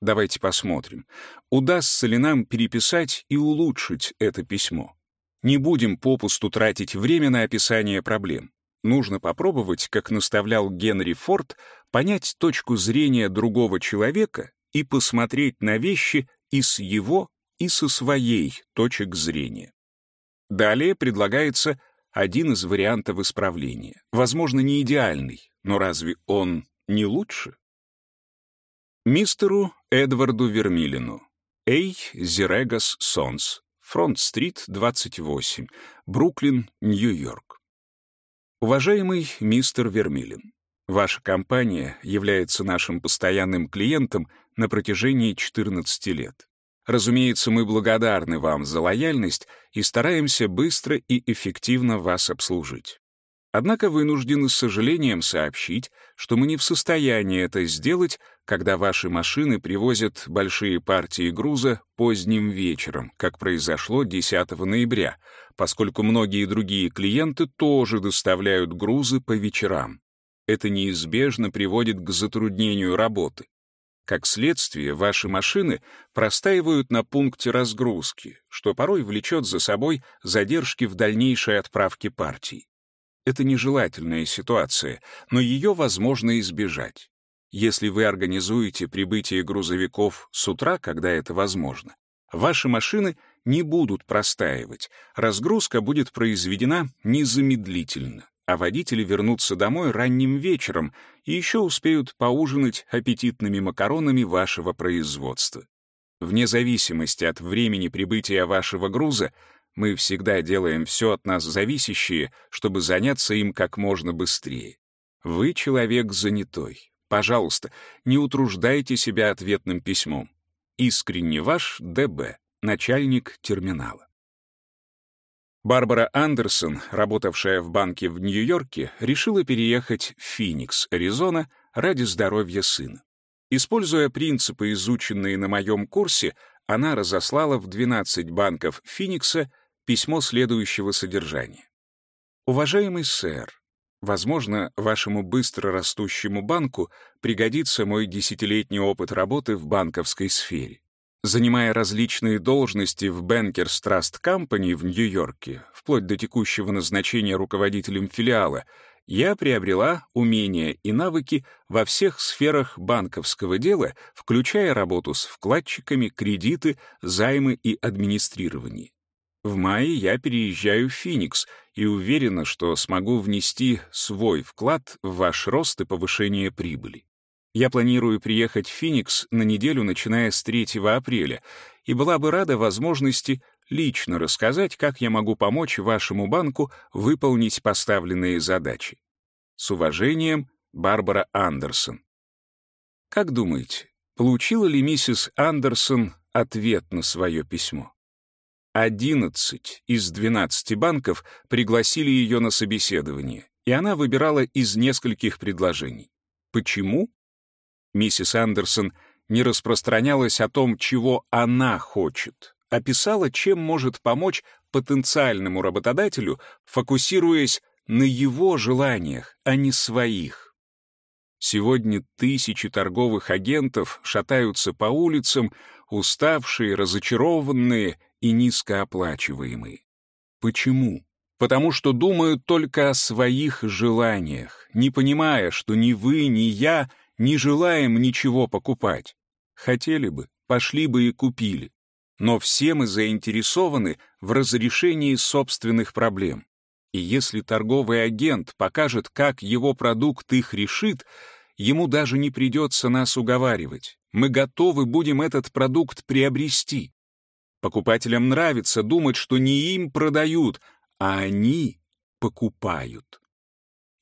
Давайте посмотрим, удастся ли нам переписать и улучшить это письмо. Не будем попусту тратить время на описание проблем. Нужно попробовать, как наставлял Генри Форд, понять точку зрения другого человека и посмотреть на вещи и с его, и со своей точек зрения. Далее предлагается один из вариантов исправления. Возможно, не идеальный, но разве он не лучше? Мистеру Эдварду Вермилину. Эй, Зирегас Сонс. Фронт-стрит, 28. Бруклин, Нью-Йорк. Уважаемый мистер Вермилин, ваша компания является нашим постоянным клиентом на протяжении 14 лет. Разумеется, мы благодарны вам за лояльность и стараемся быстро и эффективно вас обслужить. Однако вынуждены с сожалением сообщить, что мы не в состоянии это сделать, когда ваши машины привозят большие партии груза поздним вечером, как произошло 10 ноября, поскольку многие другие клиенты тоже доставляют грузы по вечерам. Это неизбежно приводит к затруднению работы. Как следствие, ваши машины простаивают на пункте разгрузки, что порой влечет за собой задержки в дальнейшей отправке партий. Это нежелательная ситуация, но ее возможно избежать. Если вы организуете прибытие грузовиков с утра, когда это возможно, ваши машины не будут простаивать, разгрузка будет произведена незамедлительно, а водители вернутся домой ранним вечером и еще успеют поужинать аппетитными макаронами вашего производства. Вне зависимости от времени прибытия вашего груза, мы всегда делаем все от нас зависящее, чтобы заняться им как можно быстрее. Вы человек занятой. Пожалуйста, не утруждайте себя ответным письмом. Искренне ваш ДБ, начальник терминала. Барбара Андерсон, работавшая в банке в Нью-Йорке, решила переехать в Финикс, Аризона, ради здоровья сына. Используя принципы, изученные на моем курсе, она разослала в 12 банков Финикса письмо следующего содержания. «Уважаемый сэр, возможно, вашему быстро растущему банку пригодится мой десятилетний опыт работы в банковской сфере. Занимая различные должности в Bankers Trust Company в Нью-Йорке, вплоть до текущего назначения руководителем филиала, я приобрела умения и навыки во всех сферах банковского дела, включая работу с вкладчиками, кредиты, займы и администрирование. В мае я переезжаю в Феникс и уверена, что смогу внести свой вклад в ваш рост и повышение прибыли. Я планирую приехать в Феникс на неделю, начиная с 3 апреля, и была бы рада возможности лично рассказать, как я могу помочь вашему банку выполнить поставленные задачи. С уважением, Барбара Андерсон. Как думаете, получила ли миссис Андерсон ответ на свое письмо? 11 из 12 банков пригласили ее на собеседование, и она выбирала из нескольких предложений. Почему? Миссис Андерсон не распространялась о том, чего она хочет, а писала, чем может помочь потенциальному работодателю, фокусируясь на его желаниях, а не своих. Сегодня тысячи торговых агентов шатаются по улицам, уставшие, разочарованные и низкооплачиваемые. Почему? Потому что думают только о своих желаниях, не понимая, что ни вы, ни я не желаем ничего покупать. Хотели бы, пошли бы и купили. Но все мы заинтересованы в разрешении собственных проблем. И если торговый агент покажет, как его продукт их решит, ему даже не придется нас уговаривать. Мы готовы будем этот продукт приобрести. Покупателям нравится думать, что не им продают, а они покупают.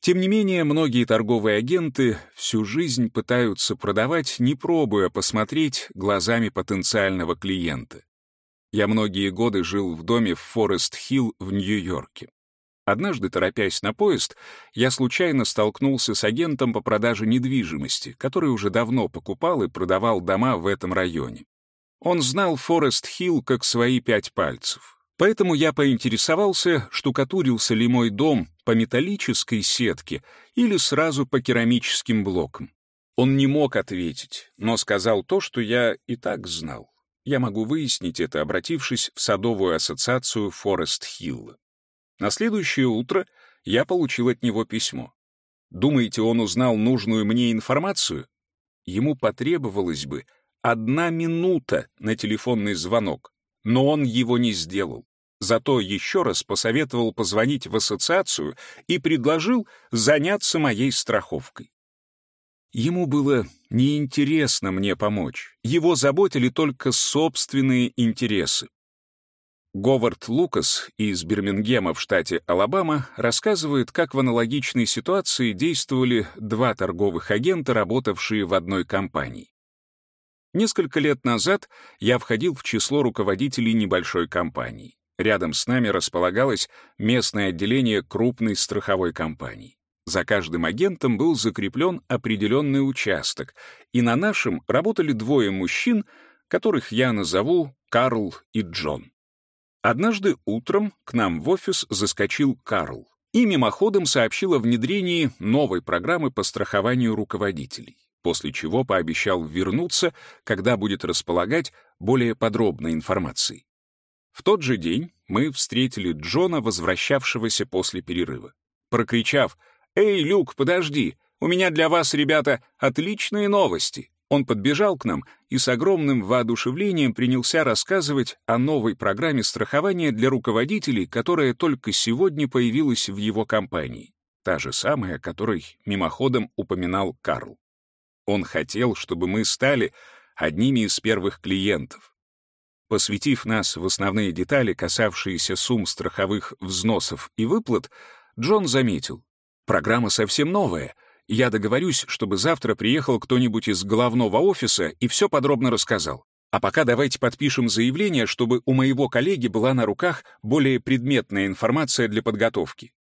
Тем не менее, многие торговые агенты всю жизнь пытаются продавать, не пробуя посмотреть глазами потенциального клиента. Я многие годы жил в доме в Форест-Хилл в Нью-Йорке. Однажды, торопясь на поезд, я случайно столкнулся с агентом по продаже недвижимости, который уже давно покупал и продавал дома в этом районе. Он знал Форест-Хилл как свои пять пальцев. Поэтому я поинтересовался, штукатурился ли мой дом по металлической сетке или сразу по керамическим блокам. Он не мог ответить, но сказал то, что я и так знал. Я могу выяснить это, обратившись в садовую ассоциацию Форест-Хилла. На следующее утро я получил от него письмо. Думаете, он узнал нужную мне информацию? Ему потребовалось бы одна минута на телефонный звонок, но он его не сделал. Зато еще раз посоветовал позвонить в ассоциацию и предложил заняться моей страховкой. Ему было неинтересно мне помочь, его заботили только собственные интересы. Говард Лукас из Бирмингема в штате Алабама рассказывает, как в аналогичной ситуации действовали два торговых агента, работавшие в одной компании. Несколько лет назад я входил в число руководителей небольшой компании. Рядом с нами располагалось местное отделение крупной страховой компании. За каждым агентом был закреплен определенный участок, и на нашем работали двое мужчин, которых я назову Карл и Джон. Однажды утром к нам в офис заскочил Карл и мимоходом сообщил о внедрении новой программы по страхованию руководителей, после чего пообещал вернуться, когда будет располагать более подробной информацией. В тот же день мы встретили Джона, возвращавшегося после перерыва. Прокричав «Эй, Люк, подожди! У меня для вас, ребята, отличные новости!» Он подбежал к нам и с огромным воодушевлением принялся рассказывать о новой программе страхования для руководителей, которая только сегодня появилась в его компании. Та же самая, о которой мимоходом упоминал Карл. Он хотел, чтобы мы стали одними из первых клиентов. Посвятив нас в основные детали, касавшиеся сумм страховых взносов и выплат, Джон заметил, Программа совсем новая. Я договорюсь, чтобы завтра приехал кто-нибудь из главного офиса и все подробно рассказал. А пока давайте подпишем заявление, чтобы у моего коллеги была на руках более предметная информация для подготовки.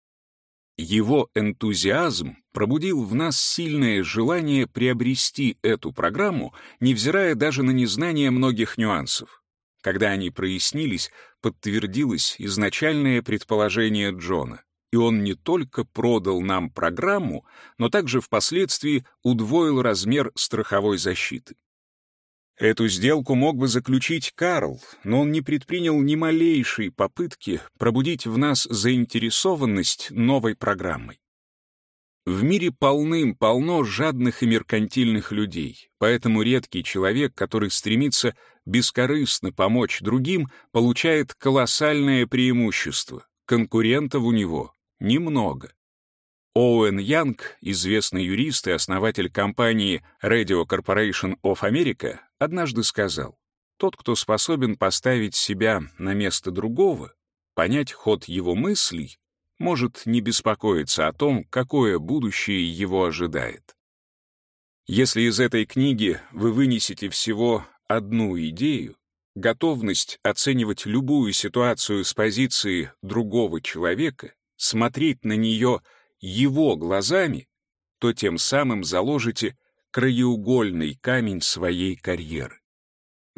Его энтузиазм пробудил в нас сильное желание приобрести эту программу, невзирая даже на незнание многих нюансов. Когда они прояснились, подтвердилось изначальное предположение Джона и он не только продал нам программу, но также впоследствии удвоил размер страховой защиты. Эту сделку мог бы заключить Карл, но он не предпринял ни малейшей попытки пробудить в нас заинтересованность новой программой. В мире полным-полно жадных и меркантильных людей, поэтому редкий человек, который стремится бескорыстно помочь другим, получает колоссальное преимущество. Конкурентов у него Немного. Оуэн Янг, известный юрист и основатель компании Radio Corporation of America, однажды сказал, «Тот, кто способен поставить себя на место другого, понять ход его мыслей, может не беспокоиться о том, какое будущее его ожидает». Если из этой книги вы вынесете всего одну идею, готовность оценивать любую ситуацию с позиции другого человека, смотреть на нее его глазами, то тем самым заложите краеугольный камень своей карьеры.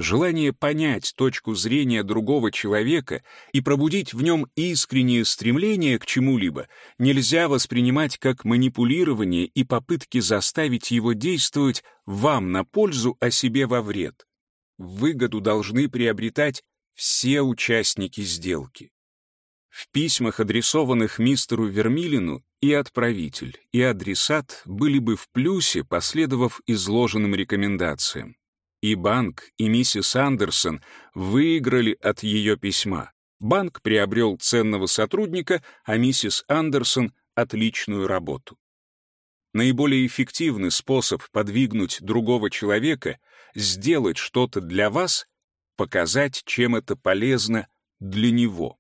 Желание понять точку зрения другого человека и пробудить в нем искреннее стремление к чему-либо нельзя воспринимать как манипулирование и попытки заставить его действовать вам на пользу, а себе во вред. Выгоду должны приобретать все участники сделки. В письмах, адресованных мистеру Вермилину, и отправитель, и адресат были бы в плюсе, последовав изложенным рекомендациям. И банк, и миссис Андерсон выиграли от ее письма. Банк приобрел ценного сотрудника, а миссис Андерсон — отличную работу. Наиболее эффективный способ подвигнуть другого человека — сделать что-то для вас, показать, чем это полезно для него.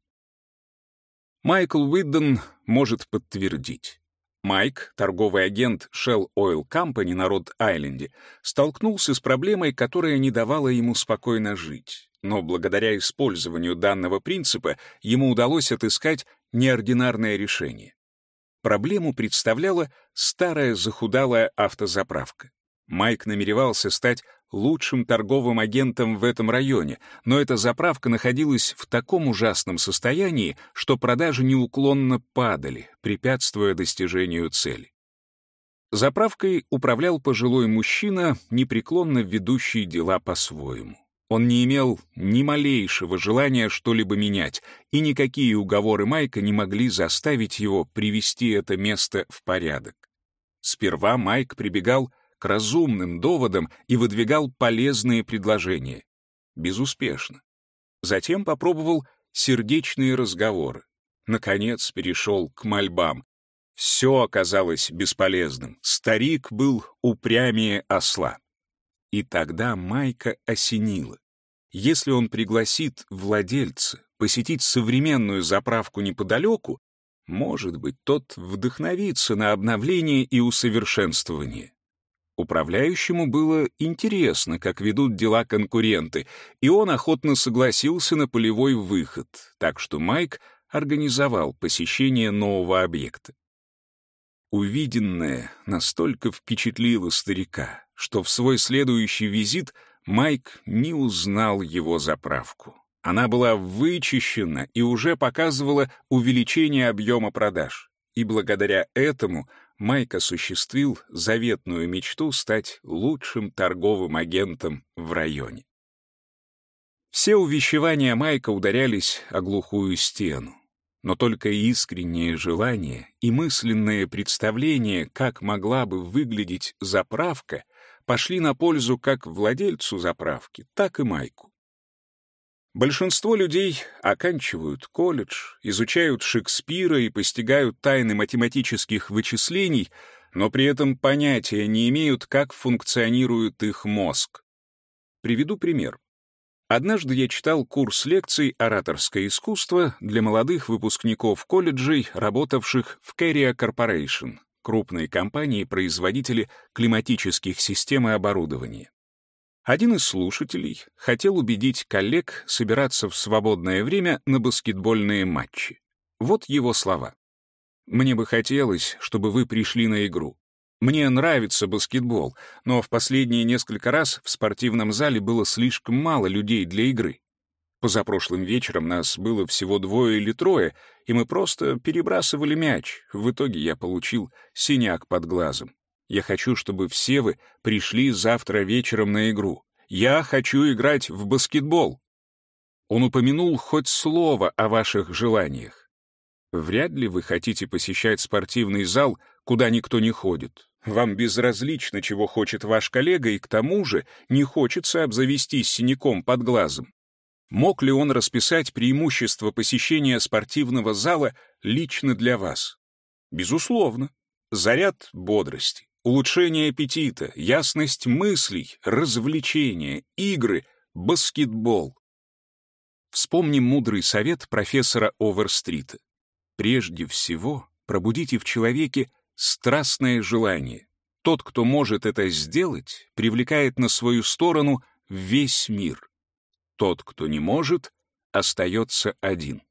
Майкл Уидден может подтвердить. Майк, торговый агент Shell Oil Company на Род-Айленде, столкнулся с проблемой, которая не давала ему спокойно жить. Но благодаря использованию данного принципа ему удалось отыскать неординарное решение. Проблему представляла старая захудалая автозаправка. Майк намеревался стать лучшим торговым агентом в этом районе, но эта заправка находилась в таком ужасном состоянии, что продажи неуклонно падали, препятствуя достижению цели. Заправкой управлял пожилой мужчина, непреклонно ведущий дела по-своему. Он не имел ни малейшего желания что-либо менять, и никакие уговоры Майка не могли заставить его привести это место в порядок. Сперва Майк прибегал к разумным доводам и выдвигал полезные предложения. Безуспешно. Затем попробовал сердечные разговоры. Наконец перешел к мольбам. Все оказалось бесполезным. Старик был упрямее осла. И тогда Майка осенило. Если он пригласит владельца посетить современную заправку неподалеку, может быть, тот вдохновится на обновление и усовершенствование. Управляющему было интересно, как ведут дела конкуренты, и он охотно согласился на полевой выход, так что Майк организовал посещение нового объекта. Увиденное настолько впечатлило старика, что в свой следующий визит Майк не узнал его заправку. Она была вычищена и уже показывала увеличение объема продаж. И благодаря этому Майк осуществил заветную мечту стать лучшим торговым агентом в районе. Все увещевания Майка ударялись о глухую стену. Но только искреннее желание и мысленное представление, как могла бы выглядеть заправка, пошли на пользу как владельцу заправки, так и Майку. Большинство людей оканчивают колледж, изучают Шекспира и постигают тайны математических вычислений, но при этом понятия не имеют, как функционирует их мозг. Приведу пример. Однажды я читал курс лекций «Ораторское искусство» для молодых выпускников колледжей, работавших в Carrier Corporation, крупной компании-производители климатических систем и оборудования. Один из слушателей хотел убедить коллег собираться в свободное время на баскетбольные матчи. Вот его слова. «Мне бы хотелось, чтобы вы пришли на игру. Мне нравится баскетбол, но в последние несколько раз в спортивном зале было слишком мало людей для игры. Позапрошлым вечером нас было всего двое или трое, и мы просто перебрасывали мяч. В итоге я получил синяк под глазом. Я хочу, чтобы все вы пришли завтра вечером на игру. Я хочу играть в баскетбол. Он упомянул хоть слово о ваших желаниях. Вряд ли вы хотите посещать спортивный зал, куда никто не ходит. Вам безразлично, чего хочет ваш коллега, и к тому же не хочется обзавестись синяком под глазом. Мог ли он расписать преимущество посещения спортивного зала лично для вас? Безусловно. Заряд бодрости, улучшение аппетита, ясность мыслей, развлечения, игры, баскетбол. Вспомним мудрый совет профессора Оверстрита. Прежде всего, пробудите в человеке страстное желание. Тот, кто может это сделать, привлекает на свою сторону весь мир. Тот, кто не может, остается один.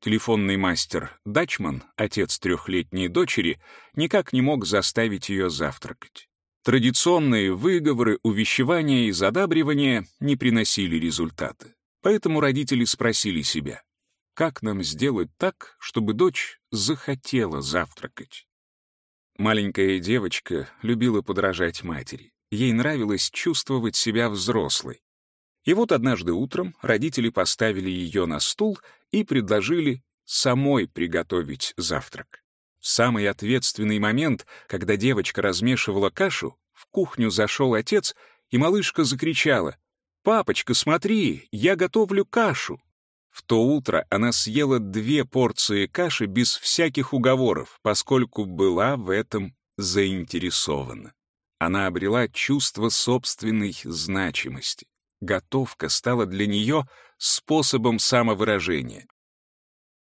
Телефонный мастер Дачман, отец трехлетней дочери, никак не мог заставить ее завтракать. Традиционные выговоры, увещевания и задабривания не приносили результата. Поэтому родители спросили себя, как нам сделать так, чтобы дочь захотела завтракать? Маленькая девочка любила подражать матери. Ей нравилось чувствовать себя взрослой. И вот однажды утром родители поставили ее на стул и предложили самой приготовить завтрак. В самый ответственный момент, когда девочка размешивала кашу, в кухню зашел отец, и малышка закричала «Папочка, смотри, я готовлю кашу!» В то утро она съела две порции каши без всяких уговоров, поскольку была в этом заинтересована. Она обрела чувство собственной значимости. Готовка стала для нее способом самовыражения.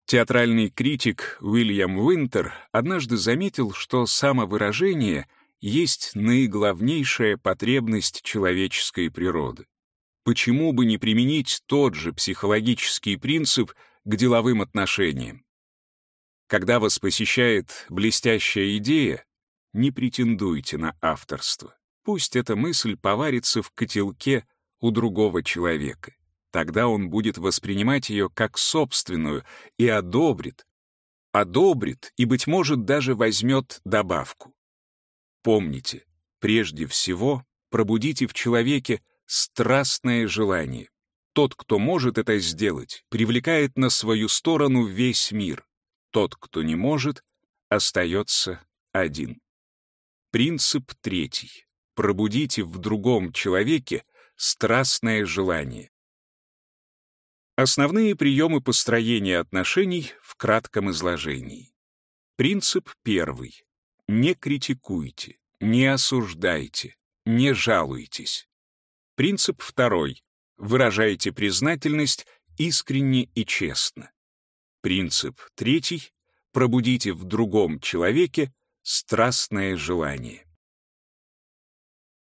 Театральный критик Уильям Уинтер однажды заметил, что самовыражение есть наиглавнейшая потребность человеческой природы. Почему бы не применить тот же психологический принцип к деловым отношениям? Когда вас посещает блестящая идея, не претендуйте на авторство. Пусть эта мысль поварится в котелке у другого человека. Тогда он будет воспринимать ее как собственную и одобрит. Одобрит и, быть может, даже возьмет добавку. Помните, прежде всего пробудите в человеке страстное желание. Тот, кто может это сделать, привлекает на свою сторону весь мир. Тот, кто не может, остается один. Принцип третий. Пробудите в другом человеке страстное желание. Основные приемы построения отношений в кратком изложении. Принцип первый. Не критикуйте, не осуждайте, не жалуйтесь. Принцип второй. Выражайте признательность искренне и честно. Принцип третий. Пробудите в другом человеке страстное желание.